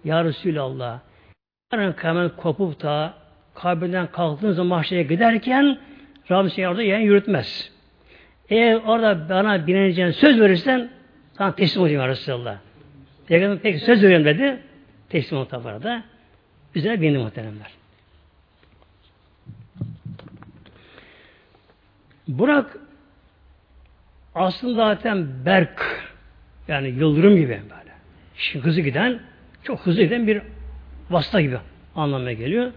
Speaker 1: Ya Resulallah yarın kıyamet kopup da kabirden kalktığın zaman mahşere giderken Rabbim seni orada yani yürütmez. Eğer orada bana bineceğin söz verirsen sana teslim olacağım ya Resulallah. Peygamber peki söz veriyorum dedi. Teslim oldu tabi arada. Üzerine bindi muhteremler. Burak aslında zaten Berk yani yıldırım gibi böyle. Şimdi hızlı giden çok hızlı giden bir vasıta gibi anlamına geliyor.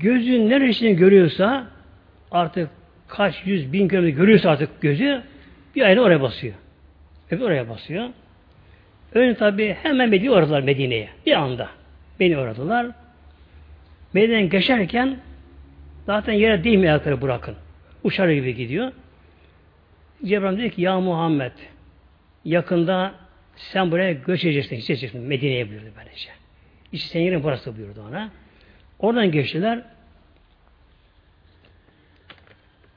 Speaker 1: Gözün neresini görüyorsa artık kaç yüz bin kilometre görüyorsa artık gözü bir ayrı oraya basıyor. Hep oraya basıyor. Önce tabi hemen Medine'ye uğradılar Medine'ye. Bir anda. Beni uğradılar. Medine'den geçerken zaten yere değmiyor ayakları bırakın. Uçar gibi gidiyor. Cebrail dedi ki ya Muhammed yakında sen buraya göç edeceksin. Medine'ye buyurdu böylece. İşte senin yerin burası buyurdu ona. Oradan geçtiler.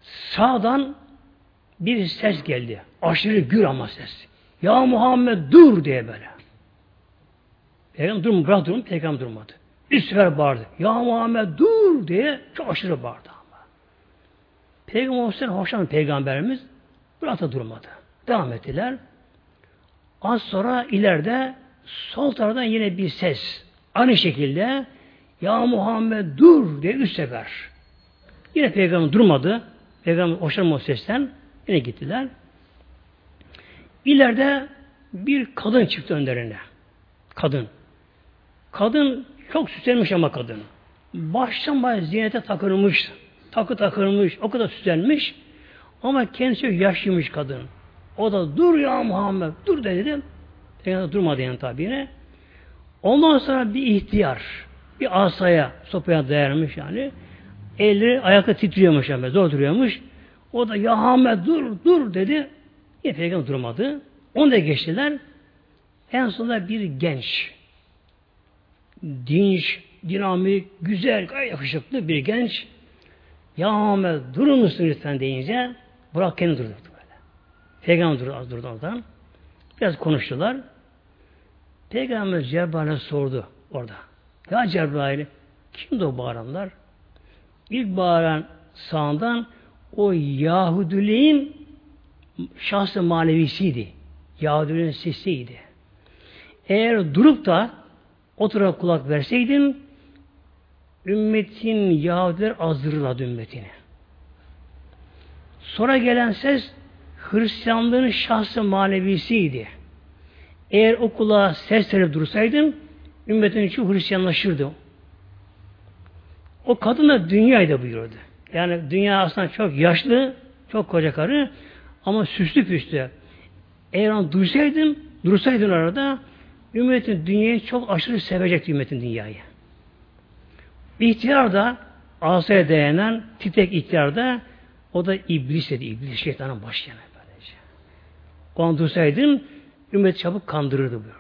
Speaker 1: Sağdan bir ses geldi. Aşırı gür ama ses. Ya Muhammed dur diye böyle. Peygamber durma, bırak durun. Peygamber durmadı. Bir sefer bağırdı. Ya Muhammed dur diye çok aşırı bağırdı ama. Peygamber Aleyhisselam hoşlanan peygamberimiz burada durmadı. Devam ettiler. Az sonra ileride sol taraftan yine bir ses. Aynı şekilde Ya Muhammed dur diye üç sefer. Yine peygamber durmadı. Peygamber hoşlanmadı sesten. Yine gittiler. İleride bir kadın çıktı önlerine. Kadın. Kadın çok süslenmiş ama kadın. Baştan başa ziynete takılmış. Takı takılmış. O kadar süslenmiş. Ama kendisi yaşlıymış kadın. O da dur ya Muhammed dur dedi. Peygamber durmadı yani tabi yine. Ondan sonra bir ihtiyar bir asaya sopaya dayanmış yani. Elleri ayakta titriyormuş yani. Zor duruyormuş. O da ya Muhammed dur dur dedi. Yine peygamber durmadı. Onu da geçtiler. En sonunda bir genç dinç, dinamik, güzel, gayet yakışıklı bir genç Ya Muhammed durun musun lütfen deyince Burak kendi durdu böyle. Peygamber durdu, az durdu oradan. Biraz konuştular. Peygamber Cebrail'e sordu orada. Ya Cebrail kimdi o bağıranlar? İlk bağıran sağından o Yahudilerin şahsı manevisiydi. Yahudilerin sesiydi. Eğer durup da o kulak verseydin ümmetin Yahudiler azdırırlardı ümmetini. Sonra gelen ses Hristiyanlığın şahsı manevisiydi. Eğer o kulağa ses verip dursaydın ümmetin için Hristiyanlaşırdı. O kadın da dünyaydı buyurdu. Yani dünya aslında çok yaşlı, çok koca karı ama süslü püslü. Eğer onu duysaydın, dursaydın arada ümmetin dünyayı çok aşırı sevecek ümmetin dünyayı. İhtiyar da asaya dayanan titek ihtiyar da o da iblis dedi. İblis şeytanın başı yani böylece. O an dursaydın ümmet çabuk kandırırdı böyle.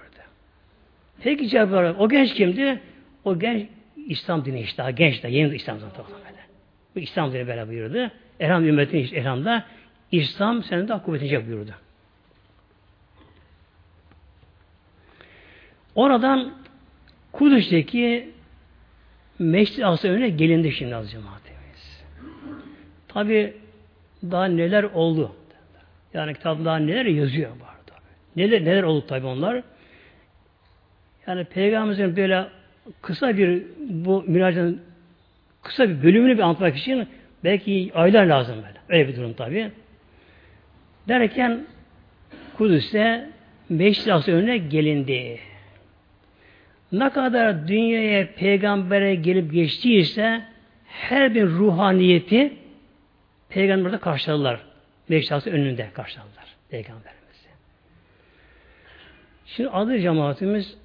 Speaker 1: Peki Cebrail o genç kimdi? O genç İslam dini işte daha genç de yeni İslam zaten böyle. Bu İslam dini böyle buyurdu. Elham ümmetin elhamda İslam senin de kuvvetince buyurdu. Oradan Kudüs'teki Meşri Asa önüne gelindi şimdi az cemaatimiz. Tabi daha neler oldu. Yani kitapta daha neler yazıyor var. Neler neler oldu tabi onlar. Yani Peygamberimizin böyle kısa bir bu münacatın kısa bir bölümünü bir anlatmak için belki aylar lazım böyle. Öyle bir durum tabi. Derken Kudüs'te Meşri Asa önüne gelindi. Ne kadar dünyaya peygambere gelip geçtiyse her bir ruhaniyeti peygamberde karşıladılar. Meşrası önünde karşıladılar peygamberimizi. Şimdi adı cemaatimiz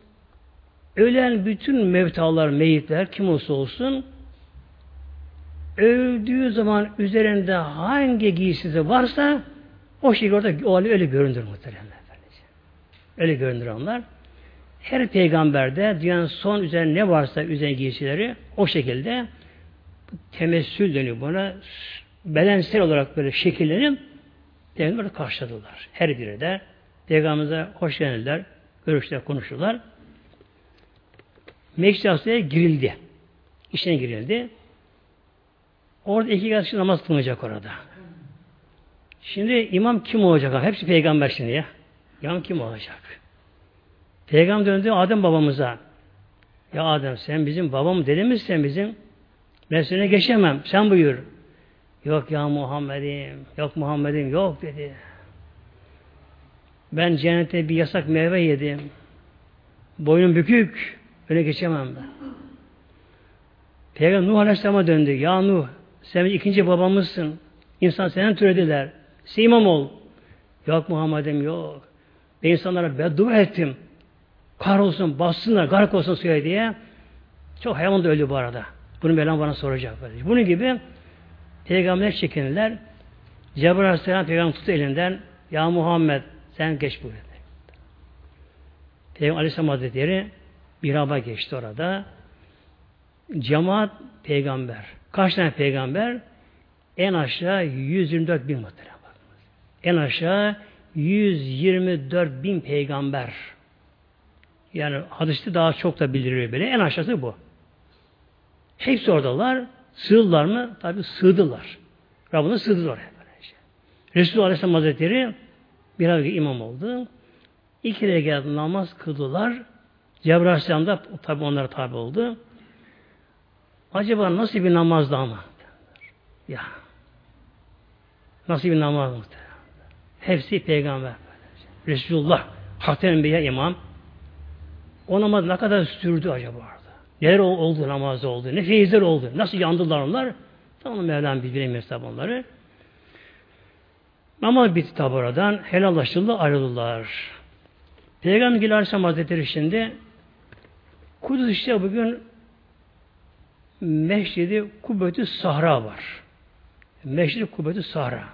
Speaker 1: ölen bütün mevtalar, meyitler kim olsa olsun öldüğü zaman üzerinde hangi giysisi varsa o şekilde orada o hali öyle göründür muhtemelen. Öyle göründür onlar. Her peygamberde dünyanın son üzerine ne varsa üzerine giysileri o şekilde temessül deniyor buna. Bedensel olarak böyle şekillenip Peygamber'i karşıladılar. Her biri de Peygamber'e hoş geldiler, görüşler, konuştular. Mekşi girildi. İşine girildi. Orada iki kişi namaz kılınacak orada. Şimdi imam kim olacak? Hepsi peygamber şimdi ya. İmam kim olacak? Peygamber döndü Adem babamıza. Ya Adem sen bizim babam dedemiz sen bizim. Ben seni geçemem. Sen buyur. Yok ya Muhammed'im. Yok Muhammed'im. Yok dedi. Ben cennette bir yasak meyve yedim. Boynum bükük. Öyle geçemem ben. Peygamber Nuh Aleyhisselam'a döndü. Ya Nuh sen ikinci babamızsın. İnsan senden türediler. Sen imam ol. Yok Muhammed'im yok. Ben insanlara beddua ettim kahrolsun, bassınlar, garip olsun suya diye. Çok hayvan da öldü bu arada. Bunu Mevlam bana soracak. Böyle. Bunun gibi peygamber çekinirler. Cebrail Aleyhisselam peygamber tuttu elinden. Ya Muhammed sen geç bu. Peygamber Aleyhisselam Hazretleri Mirab'a geçti orada. Cemaat peygamber. Kaç tane peygamber? En aşağı 124 bin muhterem. En aşağı 124 bin peygamber. Yani hadiste daha çok da bildiriyor böyle. En aşağısı bu. Hepsi oradalar. Sığdılar mı? Tabi sığdılar. Rabbine sığdılar. Resulullah Aleyhisselam Hazretleri bir ay imam oldu. İki rekat namaz kıldılar. Cebrail Aleyhisselam da tabi onlara tabi oldu. Acaba nasıl bir namazdı ama? Ya. Nasıl bir namaz muhtemelen? Hepsi peygamber. Resulullah, Hatem Enbiya imam. O namaz ne kadar sürdü acaba orada? Neler oldu namazda oldu? Ne feyizler oldu? Nasıl yandılar onlar? Tamam Mevlam bilemiyoruz tabi onları. Namaz bitti tabi oradan. Helallaşıldı ayrıldılar. Peygamber Gül Aleyhisselam Hazretleri şimdi Kudüs işte bugün Meşridi Kubbetü Sahra var. Meşridi Kubbetü Sahra.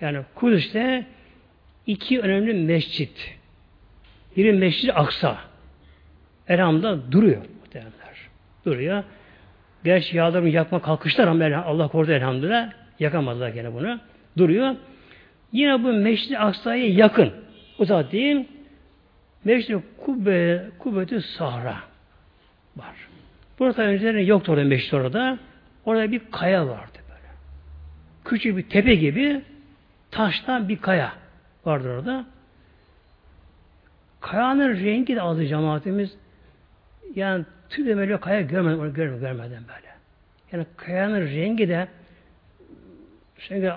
Speaker 1: Yani Kudüs'te iki önemli mescit. Biri Meşridi Aksa. Elhamda duruyor muhtemelenler. Duruyor. Gerçi yağlarını yakma kalkışlar ama Allah korudu elhamdülillah. Yakamadılar gene bunu. Duruyor. Yine bu Meşri Aksa'ya yakın. Uzak değil. Meşri Kubbe, Kubbetü Sahra var. Burada önceleri yoktu orada Meşri orada. Orada bir kaya vardı böyle. Küçük bir tepe gibi taştan bir kaya vardı orada. Kayanın rengi de azı cemaatimiz yani tüy böyle kaya görmedim, onu görmedim, görmedim böyle. Yani kayanın rengi de şimdi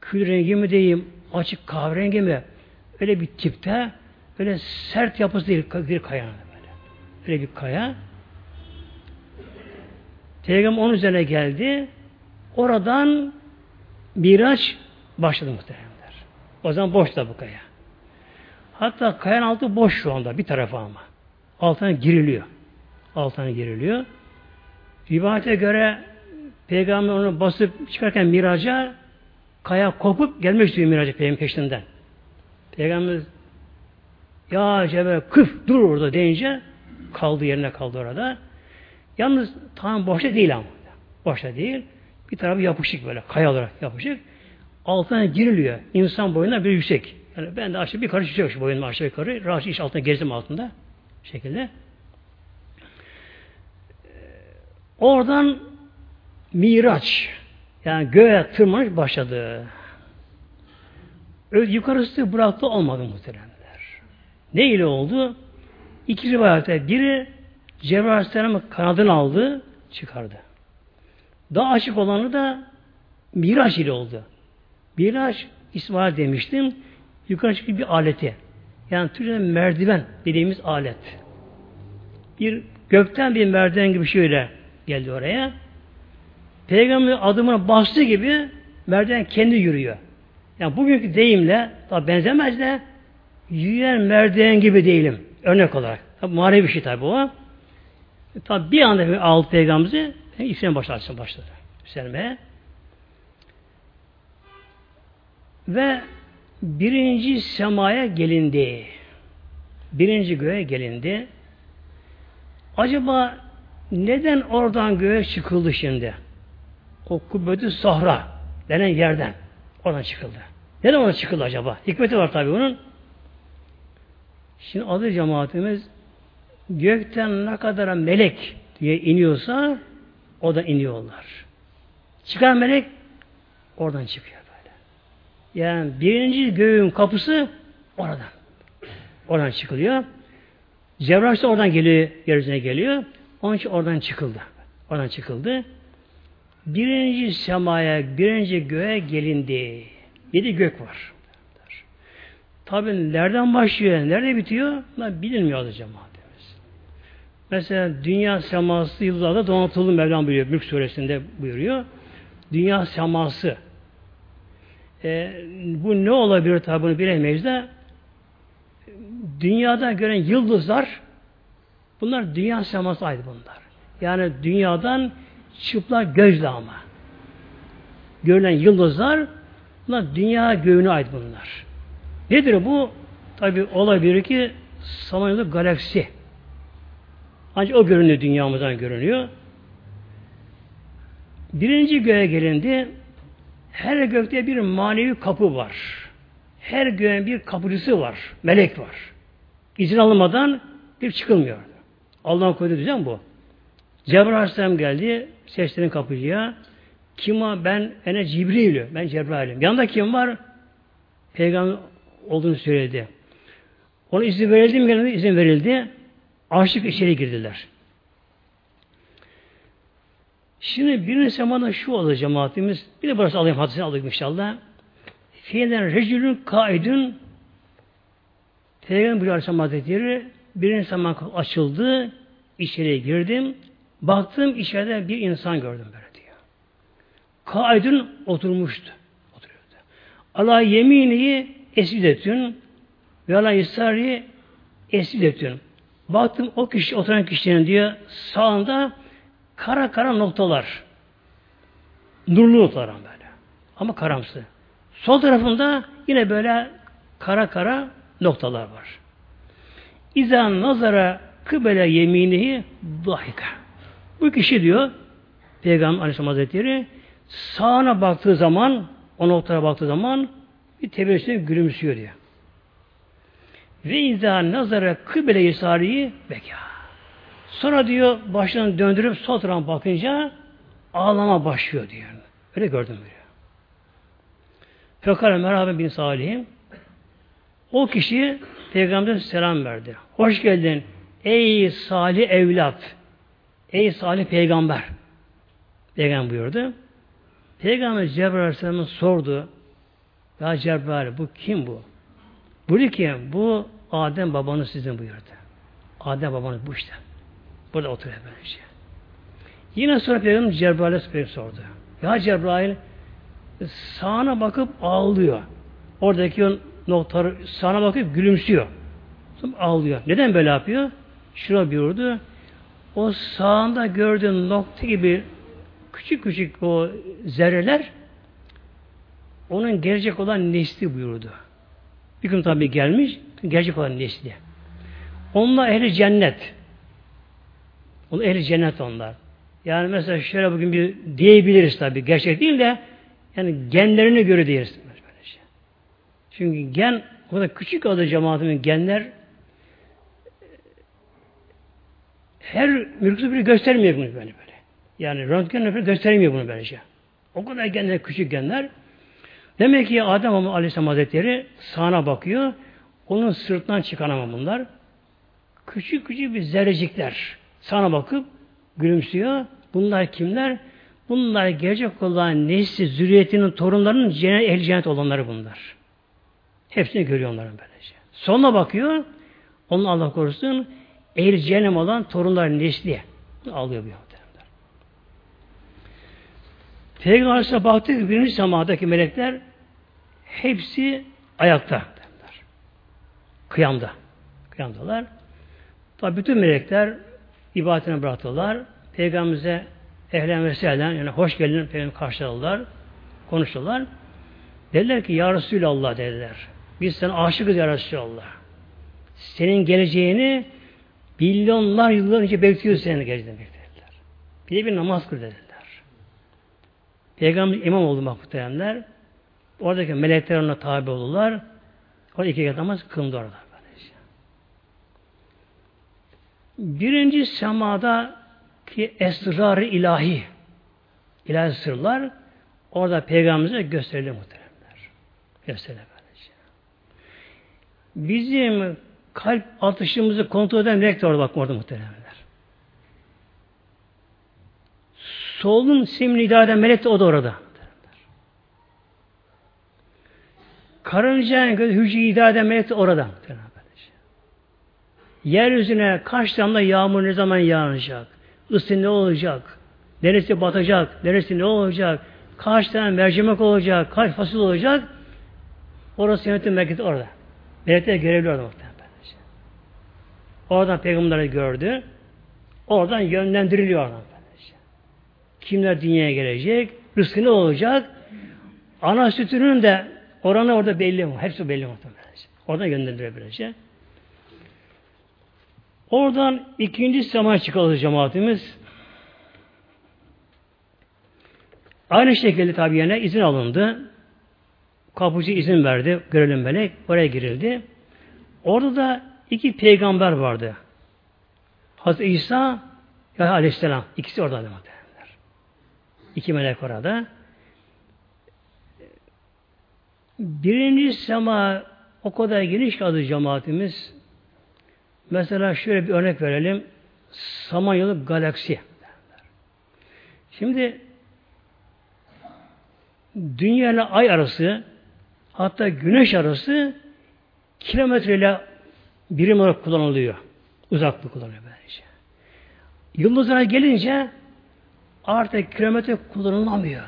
Speaker 1: kül rengi mi diyeyim, açık kahverengi mi? Öyle bir tipte öyle sert yapısı değil bir kaya böyle. Öyle bir kaya. Peygamber onun üzerine geldi. Oradan Miraç başladı muhtemelenler. O zaman boş da bu kaya. Hatta kayanın altı boş şu anda bir tarafa ama. Altına giriliyor altına giriliyor. Rivayete göre Peygamber onu basıp çıkarken miraca kaya kopup gelmek istiyor miraca peygamber peşinden. Peygamber ya Cebrail kıf dur orada deyince kaldı yerine kaldı orada. Yalnız tam boşta değil ama. Boşta değil. Bir tarafı yapışık böyle. Kaya olarak yapışık. Altına giriliyor. İnsan boyuna bir yüksek. Yani ben de aşağı bir karış yüksek boyunum aşağı yukarı. Rahat iş altına gezdim altında. şekilde. Oradan Miraç yani göğe tırmanış başladı. Öyle yukarısı bıraktı olmadı muhteremler. Ne ile oldu? İki rivayette biri Cebrail Aleyhisselam'ın kanadını aldı, çıkardı. Daha açık olanı da Miraç ile oldu. Miraç İsmail demiştim. Yukarı çıkıyor bir aleti. Yani Türkçe'de merdiven dediğimiz alet. Bir gökten bir merdiven gibi şöyle geldi oraya. Peygamber adımına bastığı gibi merdiven kendi yürüyor. Yani bugünkü deyimle tabi benzemez de yürüyen merdiven gibi değilim. Örnek olarak. Tabi manevi bir şey tabi o. Tabi bir anda aldı peygamberimizi İslam başladı. başladı. Yükselmeye. Ve birinci semaya gelindi. Birinci göğe gelindi. Acaba neden oradan göğe çıkıldı şimdi? O kubbetü sahra denen yerden. Oradan çıkıldı. Neden ona çıkıldı acaba? Hikmeti var tabi bunun. Şimdi adı cemaatimiz gökten ne kadar melek diye iniyorsa o da iniyorlar. Çıkan melek oradan çıkıyor böyle. Yani birinci göğün kapısı oradan. Oradan çıkılıyor. Cebrail oradan geliyor, yeryüzüne geliyor. Onun için oradan çıkıldı. Oradan çıkıldı. Birinci semaya, birinci göğe gelindi. Yedi gök var. Tabi nereden başlıyor, nerede bitiyor? Bilinmiyor cemaatimiz. Mesela dünya seması yıldızlarda donatıldı Mevlam buyuruyor. Mülk suresinde buyuruyor. Dünya seması. E, bu ne olabilir tabi bunu bilemeyiz de dünyada gören yıldızlar bunlar dünya seması ait bunlar. Yani dünyadan çıplak gözle ama. Görülen yıldızlar bunlar dünya göğüne ait bunlar. Nedir bu? Tabi olabilir ki Samanyolu galaksi. Ancak o görünüyor dünyamızdan görünüyor. Birinci göğe gelindi. Her gökte bir manevi kapı var. Her göğün bir kapıcısı var. Melek var. İzin alınmadan bir çıkılmıyor. Allah'ın koyduğu düzen bu. Cebrail Aleyhisselam geldi. Seçtiğin kapıcıya. Kim o? Ben ene Cibril'im. Ben Cebrail'im. Yanında kim var? Peygamber olduğunu söyledi. Ona izin verildi mi? İzin verildi. Aşık içeri girdiler. Şimdi birinci semada şu oldu cemaatimiz. Bir de burası alayım hadisini alayım inşallah. Fiilen recülün kaidün Peygamber Aleyhisselam Hazretleri birinci zaman açıldı. içeriye girdim. Baktım içeride bir insan gördüm böyle diyor. Kaidün oturmuştu. Oturuyordu. Allah yemini esvidetün ve Allah isari esvidetün. Baktım o kişi oturan kişinin diyor sağında kara kara noktalar. Nurlu noktalar böyle. Ama karamsı. Sol tarafında yine böyle kara kara noktalar var. İza nazara kıbele yeminihi dahika. Bu kişi diyor Peygamber Aleyhisselam Hazretleri sağına baktığı zaman o noktaya baktığı zaman bir tebessüm gülümsüyor diyor. Ve izâ nazara kıbele yesariyi beka. Sonra diyor başını döndürüp sol tarafa bakınca ağlama başlıyor diyor. Öyle gördüm diyor. Fekale merhaba bin salihim. O kişi Peygamber selam verdi. Hoş geldin ey salih evlat. Ey salih peygamber. Peygamber buyurdu. Peygamber Cebrail Aleyhisselam'a sordu. Ya Cebrail bu kim bu? Buyurdu ki bu Adem babanız sizin buyurdu. Adem babanız bu işte. Burada oturuyor böylece. Yine sonra Peygamber Cebrail'e sordu. Ya Cebrail sağına bakıp ağlıyor. Oradaki noktaları sağına bakıp gülümsüyor. Ağlıyor. Neden böyle yapıyor? Şuna buyurdu. O sağında gördüğün nokta gibi küçük küçük o zerreler onun gelecek olan nesli buyurdu. Bir gün tabi gelmiş, gelecek olan nesli. Onunla ehli cennet. Onu ehli cennet onlar. Yani mesela şöyle bugün bir diyebiliriz tabi. Gerçek değil de yani genlerini göre diyeriz. Çünkü gen o kadar küçük adı cemaatimin genler her mikroskopi göstermiyor bunu böyle böyle. Yani röntgen nefret göstermiyor bunu böylece. O kadar genler, küçük genler. Demek ki Adem Aleyhisselam Hazretleri sağına bakıyor. Onun sırtından çıkan ama bunlar. Küçük küçük bir zerrecikler. Sana bakıp gülümsüyor. Bunlar kimler? Bunlar gelecek olan nesli, zürriyetinin, torunlarının cennet, el cennet olanları bunlar. Hepsini görüyor onların böylece. Sonuna bakıyor. Onun Allah korusun el cennet olan torunların nesli alıyor bu muhtemelen. Peygamber Aleyhisselam baktığı birinci semadaki melekler hepsi ayakta. Derler. Kıyamda. Kıyamdalar. Tabi bütün melekler ibadetini bıraktılar. Peygamberimize ehlen ve sehlen yani hoş geldin peygamber karşıladılar. Konuştular. Dediler ki Ya Resulallah dediler. Biz sana aşıkız Ya Resulallah. Senin geleceğini milyonlar yıllar önce bekliyoruz senin geleceğini dediler. Bir de bir namaz kıl dediler. Peygamber imam oldu muhteremler. Oradaki melekler ona tabi oldular. O iki namaz kıldı orada. Birinci semada ki esrar ilahi ilahi sırlar orada peygamberimize gösterilir muhteremler. Gösterilir. Bizim kalp atışımızı kontrol eden melek de orada bak orada muhteremler. Solun simini idare eden melek de o da orada. Karıncanın göz hücreyi idare eden melek de orada. Yeryüzüne kaç damla yağmur ne zaman yağacak? Isı ne olacak? Neresi batacak? Neresi ne olacak? Kaç tane mercimek olacak? Kaç fasul olacak? Orası yönetim merkezi orada. Melekler görevli orada muhtemelen. Oradan peygamberleri gördü. Oradan yönlendiriliyor oradan. Kimler dünyaya gelecek? Rızkı ne olacak? Ana sütünün de oranı orada belli mi? Hepsi belli muhtemelen. Oradan yönlendiriyor böylece. Oradan ikinci semaya çıkardı cemaatimiz. Aynı şekilde tabi yine izin alındı. Kapıcı izin verdi. Görelim melek. Oraya girildi. Orada da iki peygamber vardı. Hazreti İsa ve Aleyhisselam. İkisi orada muhtemelenler. İki melek orada. Birinci sema o kadar geniş kaldı cemaatimiz. Mesela şöyle bir örnek verelim. Samanyolu galaksi. Şimdi Dünya ile Ay arası hatta Güneş arası kilometreyle birim olarak kullanılıyor. Uzaklık kullanılıyor böylece. Yıldızlara gelince artık kilometre kullanılamıyor.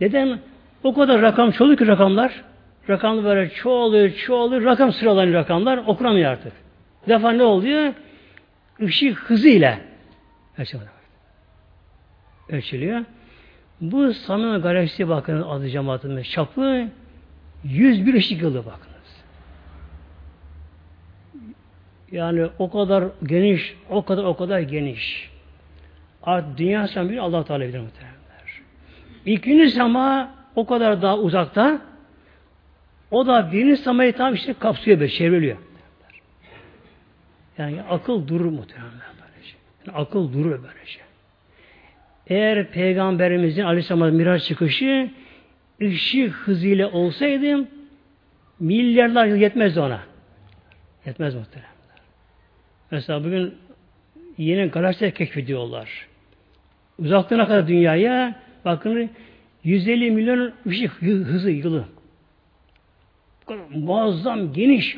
Speaker 1: Neden? O kadar rakam çoğalıyor ki rakamlar. Rakamlar böyle çoğalıyor, çoğalıyor. Rakam sıralanıyor rakamlar. Okunamıyor artık. Bir defa ne oluyor? Işık hızıyla ölçülüyor. Bu Samanyolu galaksi bakın adı cemaatinde çapı 101 ışık yılı bakınız. Yani o kadar geniş, o kadar o kadar geniş. Artık dünya bir Allah Teala bilir muhtemelenler. İkinci sama o kadar daha uzakta. O da birinci samayı tam işte kapsıyor böyle çevriliyor. Yani akıl durur muhtemelen böylece. Yani akıl durur böylece. Eğer Peygamberimizin Aleyhisselam'a miraç çıkışı ışık hızıyla olsaydı milyarlar yıl yetmezdi ona. Yetmez muhtemelen. Mesela bugün yeni galaksiler keşfediyorlar. Uzaklığına kadar dünyaya bakın 150 milyon ışık hızı yılı. Bu kadar muazzam geniş.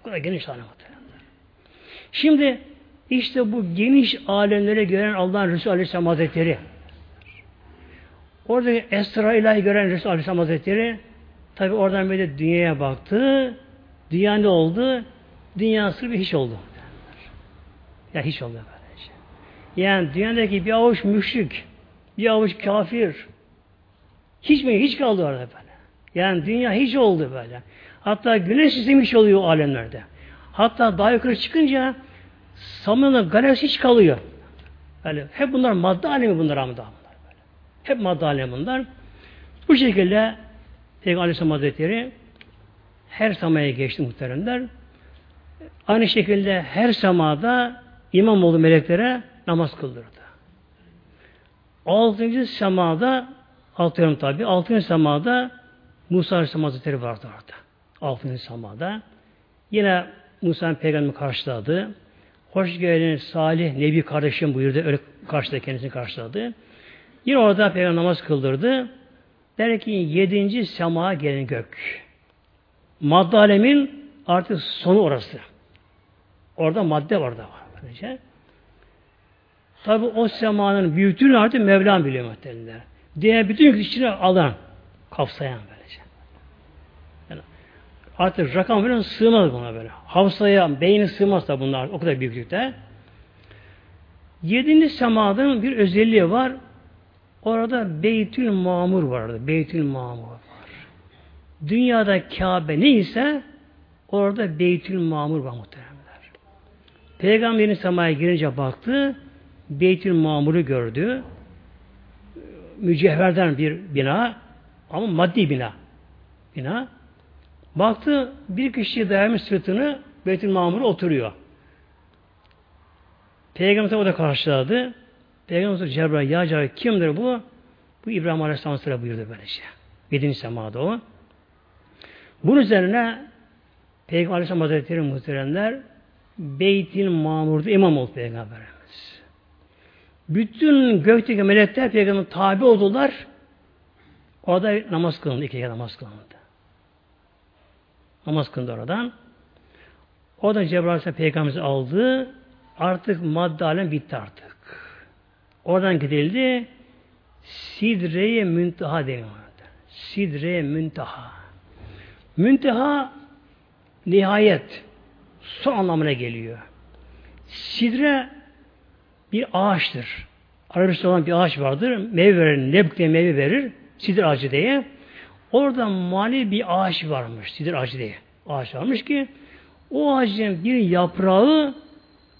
Speaker 1: Bu kadar geniş tane Şimdi işte bu geniş alemlere gören Allah'ın Resulü Aleyhisselam Hazretleri orada Esra ilahi gören Resulü Aleyhisselam Hazretleri tabi oradan böyle dünyaya baktı. Dünya ne oldu? Dünya sırf bir hiç oldu. Ya hiç oldu böylece. Yani dünyadaki bir avuç müşrik, bir avuç kafir hiç mi? Hiç kaldı orada böyle. Yani dünya hiç oldu böyle. Hatta güneş sistemi hiç oluyor alemlerde. Hatta daha yukarı çıkınca Samanyolu galaksi hiç kalıyor. Yani hep bunlar madde alemi bunlar ama bunlar. Hep madde bunlar. Bu şekilde Peygamber Aleyhisselam Hazretleri her samaya geçti muhteremler. Aynı şekilde her semada imam oldu meleklere namaz kıldırdı. Altıncı semada atıyorum tabi. Altıncı semada Musa Aleyhisselam Hazretleri vardı orada. Altıncı semada. Yine Musa Peygamber'i karşıladı. Hoş geldin Salih Nebi kardeşim buyurdu. Öyle karşıladı kendisini karşıladı. Yine orada Peygamber namaz kıldırdı. Der ki yedinci sema gelin gök. Madde alemin artık sonu orası. Orada madde var da var. Böylece. Tabi o semanın büyüklüğünü artık Mevlam biliyor muhtemelen. Diğer bütün içine alan, kapsayan böylece. Yani artık rakam falan sığmaz buna böyle. Havsaya, beyni sığmaz da bunlar o kadar büyüklükte. Yedinci semanın bir özelliği var. Orada Beytül Mamur vardı. Beytül Mamur var. Dünyada Kabe neyse orada Beytül Mamur var muhteremler. Peygamberin semaya girince baktı. Beytül Mamur'u gördü. Mücevherden bir bina ama maddi bina. Bina. Baktı bir kişi dayamış sırtını Beytül Mamur'a oturuyor. Peygamber o da karşıladı. Peygamber Cebrail ya Cebrail kimdir bu? Bu İbrahim Aleyhisselam sıra buyurdu böylece. Yedinci semada o. Bunun üzerine Peygamber Aleyhisselam Hazretleri muhteremler Beytil Mamur'da imam oldu Peygamberimiz. Bütün gökteki melekler Peygamber'e tabi oldular. Orada namaz kılındı. iki kere namaz kılındı. Namaz kılındı oradan. Orada Cebrail Aleyhisselam Peygamberimizi aldı. Artık madde alem bitti artık. Oradan gidildi. Sidre-i Münteha deniyor. Sidre-i Münteha. Münteha nihayet son anlamına geliyor. Sidre bir ağaçtır. Arabistan'da olan bir ağaç vardır. Meyve verir. Nebk diye meyve verir. Sidir ağacı diye. Orada mani bir ağaç varmış. Sidir ağacı diye. Ağaç varmış ki o ağacın bir yaprağı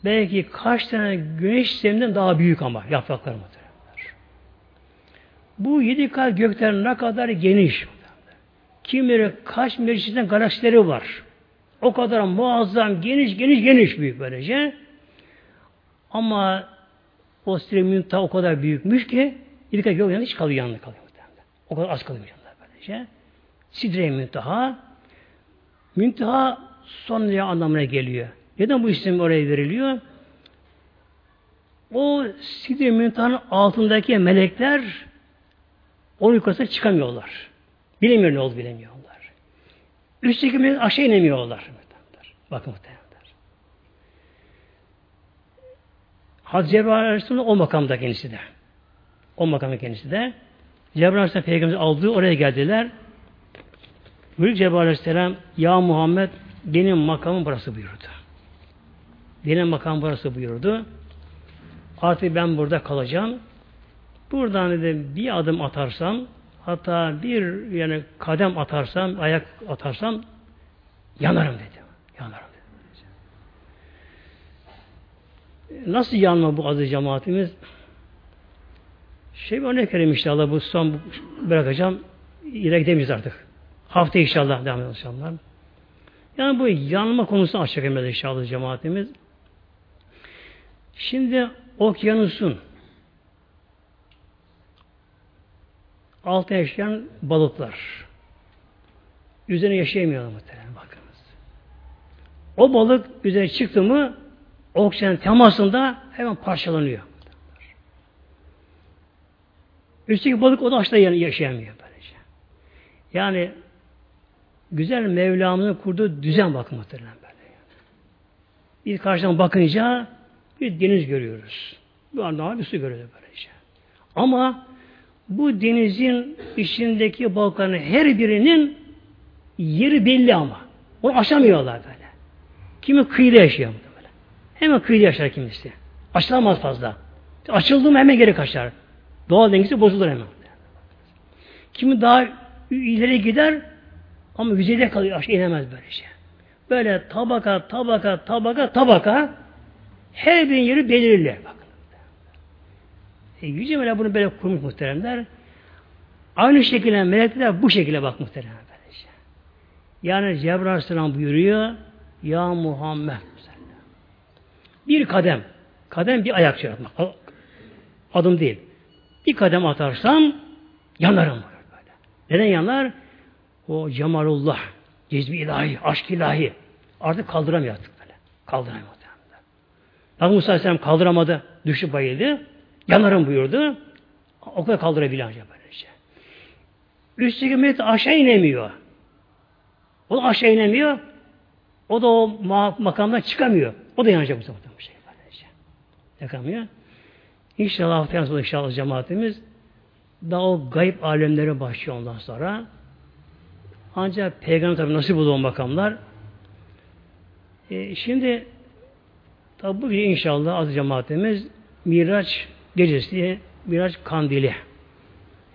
Speaker 1: belki kaç tane güneş sisteminden daha büyük ama yaprakları muhtemelen. Bu yedi kat gökler ne kadar geniş. Kim bilir kaç meclisten galaksileri var. O kadar muazzam, geniş, geniş, geniş büyük böylece. Ama o stremin ta o kadar büyükmüş ki yedi kat gök hiç kalıyor yanında kalıyor. O kadar az kalıyor yanında böylece. Sidre-i Müntaha Müntaha son anlamına geliyor. Neden bu isim oraya veriliyor? O Sidre-i Müntaha'nın altındaki melekler onun yukarısına çıkamıyorlar. Bilemiyor ne oldu bilemiyorlar. Üstteki melek aşağı inemiyorlar. Bakın muhtemelen. Hazreti Cebrail Aleyhisselam o makamda kendisi de. O makamda kendisi de. Cebrail Aleyhisselam Peygamberimizi aldığı oraya geldiler. Buyurdu Cebrail Aleyhisselam Ya Muhammed benim makamım burası buyurdu. Benim makamım burası buyurdu. Artık ben burada kalacağım. Buradan dedim bir adım atarsam hatta bir yani kadem atarsam, ayak atarsam yanarım dedim. Yanarım dedim. Nasıl yanma bu aziz cemaatimiz? Şey bir örnek vereyim inşallah bu son bırakacağım. İleri gidemeyiz artık. Hafta inşallah devam edeceğiz inşallah. Yani bu yanma konusunu açacak inşallah cemaatimiz. Şimdi okyanusun altta yaşayan balıklar üzerine yaşayamıyorlar muhtemelen bakınız. O balık üzerine çıktı mı oksijen temasında hemen parçalanıyor. Üstteki balık o da aşağıda yaşayamıyor böylece. Yani güzel Mevlamızın kurduğu düzen bakın muhtemelen böyle. Bir karşıdan bakınca bir deniz görüyoruz. Bu anda bir su görüyoruz böylece. Ama bu denizin içindeki balıkların her birinin yeri belli ama. Onu aşamıyorlar böyle. Kimi kıyıda yaşıyor böyle. Hemen kıyıda yaşar kimisi. Açılamaz fazla. Açıldı mı hemen geri kaçar. Doğal dengesi bozulur hemen. Kimi daha ileri gider ama yüzeyde kalıyor. Aşağı inemez böylece. Böyle tabaka, tabaka, tabaka, tabaka Her birinin yeri belirli. Bakın. E, Yüce Mevla bunu böyle kurmuş muhteremler. Aynı şekilde melekler bu şekilde bak muhteremler. Yani Cebrail Aleyhisselam buyuruyor Ya Muhammed bir kadem kadem bir ayak yaratmak. Adım değil. Bir kadem atarsam yanarım. Böyle. Neden yanar? O cemalullah, cezbi ilahi, aşk ilahi. Artık kaldıramıyor artık böyle. Kaldıramıyor. Nabi Musa Aleyhisselam kaldıramadı. Düşüp bayıldı. Yanarım buyurdu. O kadar kaldırabilir ancak böylece. Üstteki millet aşağı inemiyor. O da aşağı inemiyor. O da o makamdan çıkamıyor. O da yanacak bu sefer şey. Yakamıyor. İnşallah haftadan sonra inşallah cemaatimiz daha o gayb alemlere başlıyor ondan sonra. Ancak peygamber tabi nasip oldu o makamlar. E, şimdi tabi bugün inşallah az cemaatimiz Miraç gecesi, Miraç kandili.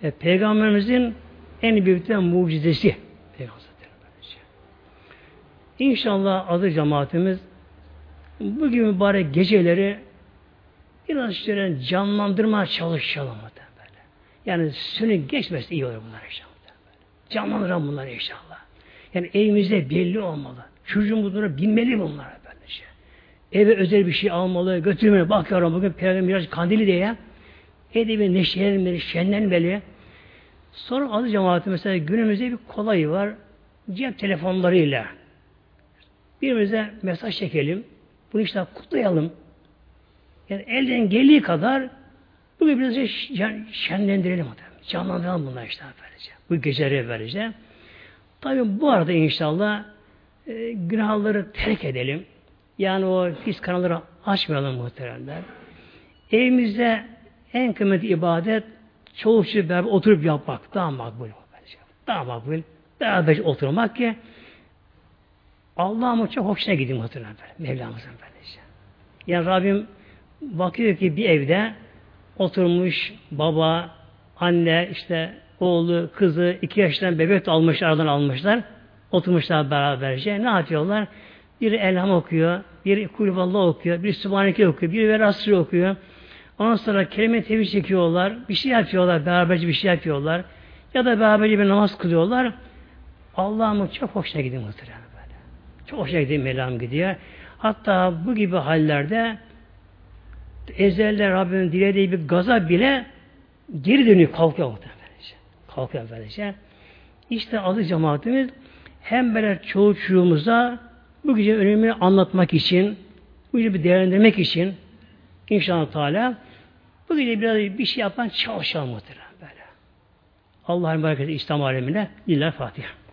Speaker 1: E, Peygamberimizin en büyük de mucizesi. İnşallah adı cemaatimiz bugün mübarek geceleri biraz işte canlandırmaya çalışalım. Böyle. Yani sünü geçmesi iyi olur bunlar inşallah. Böyle. Canlandıralım bunları inşallah. Yani evimizde belli olmalı. Çocuğun bunları bilmeli bunlar. Eve özel bir şey almalı, götürmeli. Bakıyorum bugün Peygamber biraz kandili diye. Edebi neşelenmeli, şenlenmeli. Sonra adı cemaati mesela günümüzde bir kolay var. Cep telefonlarıyla birbirimize mesaj çekelim. Bunu işte kutlayalım. Yani elden geldiği kadar bu birbirimize şenlendirelim. Canlandıralım bunlar işte böylece. Bu geceleri böylece. Tabi bu arada inşallah e, günahları terk edelim. Yani o pis kanalları açmayalım muhteremler. Evimizde en kıymetli ibadet çoğu kişi beraber oturup yapmak. Daha makbul. Daha makbul. Beraber oturmak ki Allah'ımın çok hoşuna gidiyor böyle. Mevlamızın böylece. Yani Rabbim bakıyor ki bir evde oturmuş baba, anne, işte oğlu, kızı, iki yaşından bebek almışlar, aradan almışlar. Oturmuşlar beraberce. Ne yapıyorlar? Biri Elham okuyor, biri Kulüballah okuyor, biri Sübhaneke okuyor, biri Verasri okuyor. Ondan sonra kelime tevhid çekiyorlar, bir şey yapıyorlar, beraberce bir şey yapıyorlar. Ya da beraberce bir namaz kılıyorlar. Allah'ımın çok hoşuna gidiyor muhtemelen. Çok hoşuna gidiyor Mevlam gidiyor. Hatta bu gibi hallerde ezeller Rabbinin dilediği bir gaza bile geri dönüyor, kalkıyor muhtemelen. Kalkıyor böylece. İşte adı cemaatimiz hem böyle çoğu çocuğumuza bu gece önemini anlatmak için, bu gece bir değerlendirmek için inşallah Teala bu gece biraz bir şey yapan çalışalım muhtemelen böyle. Allah'ın bereketi İslam alemine. Lillahi Fatiha.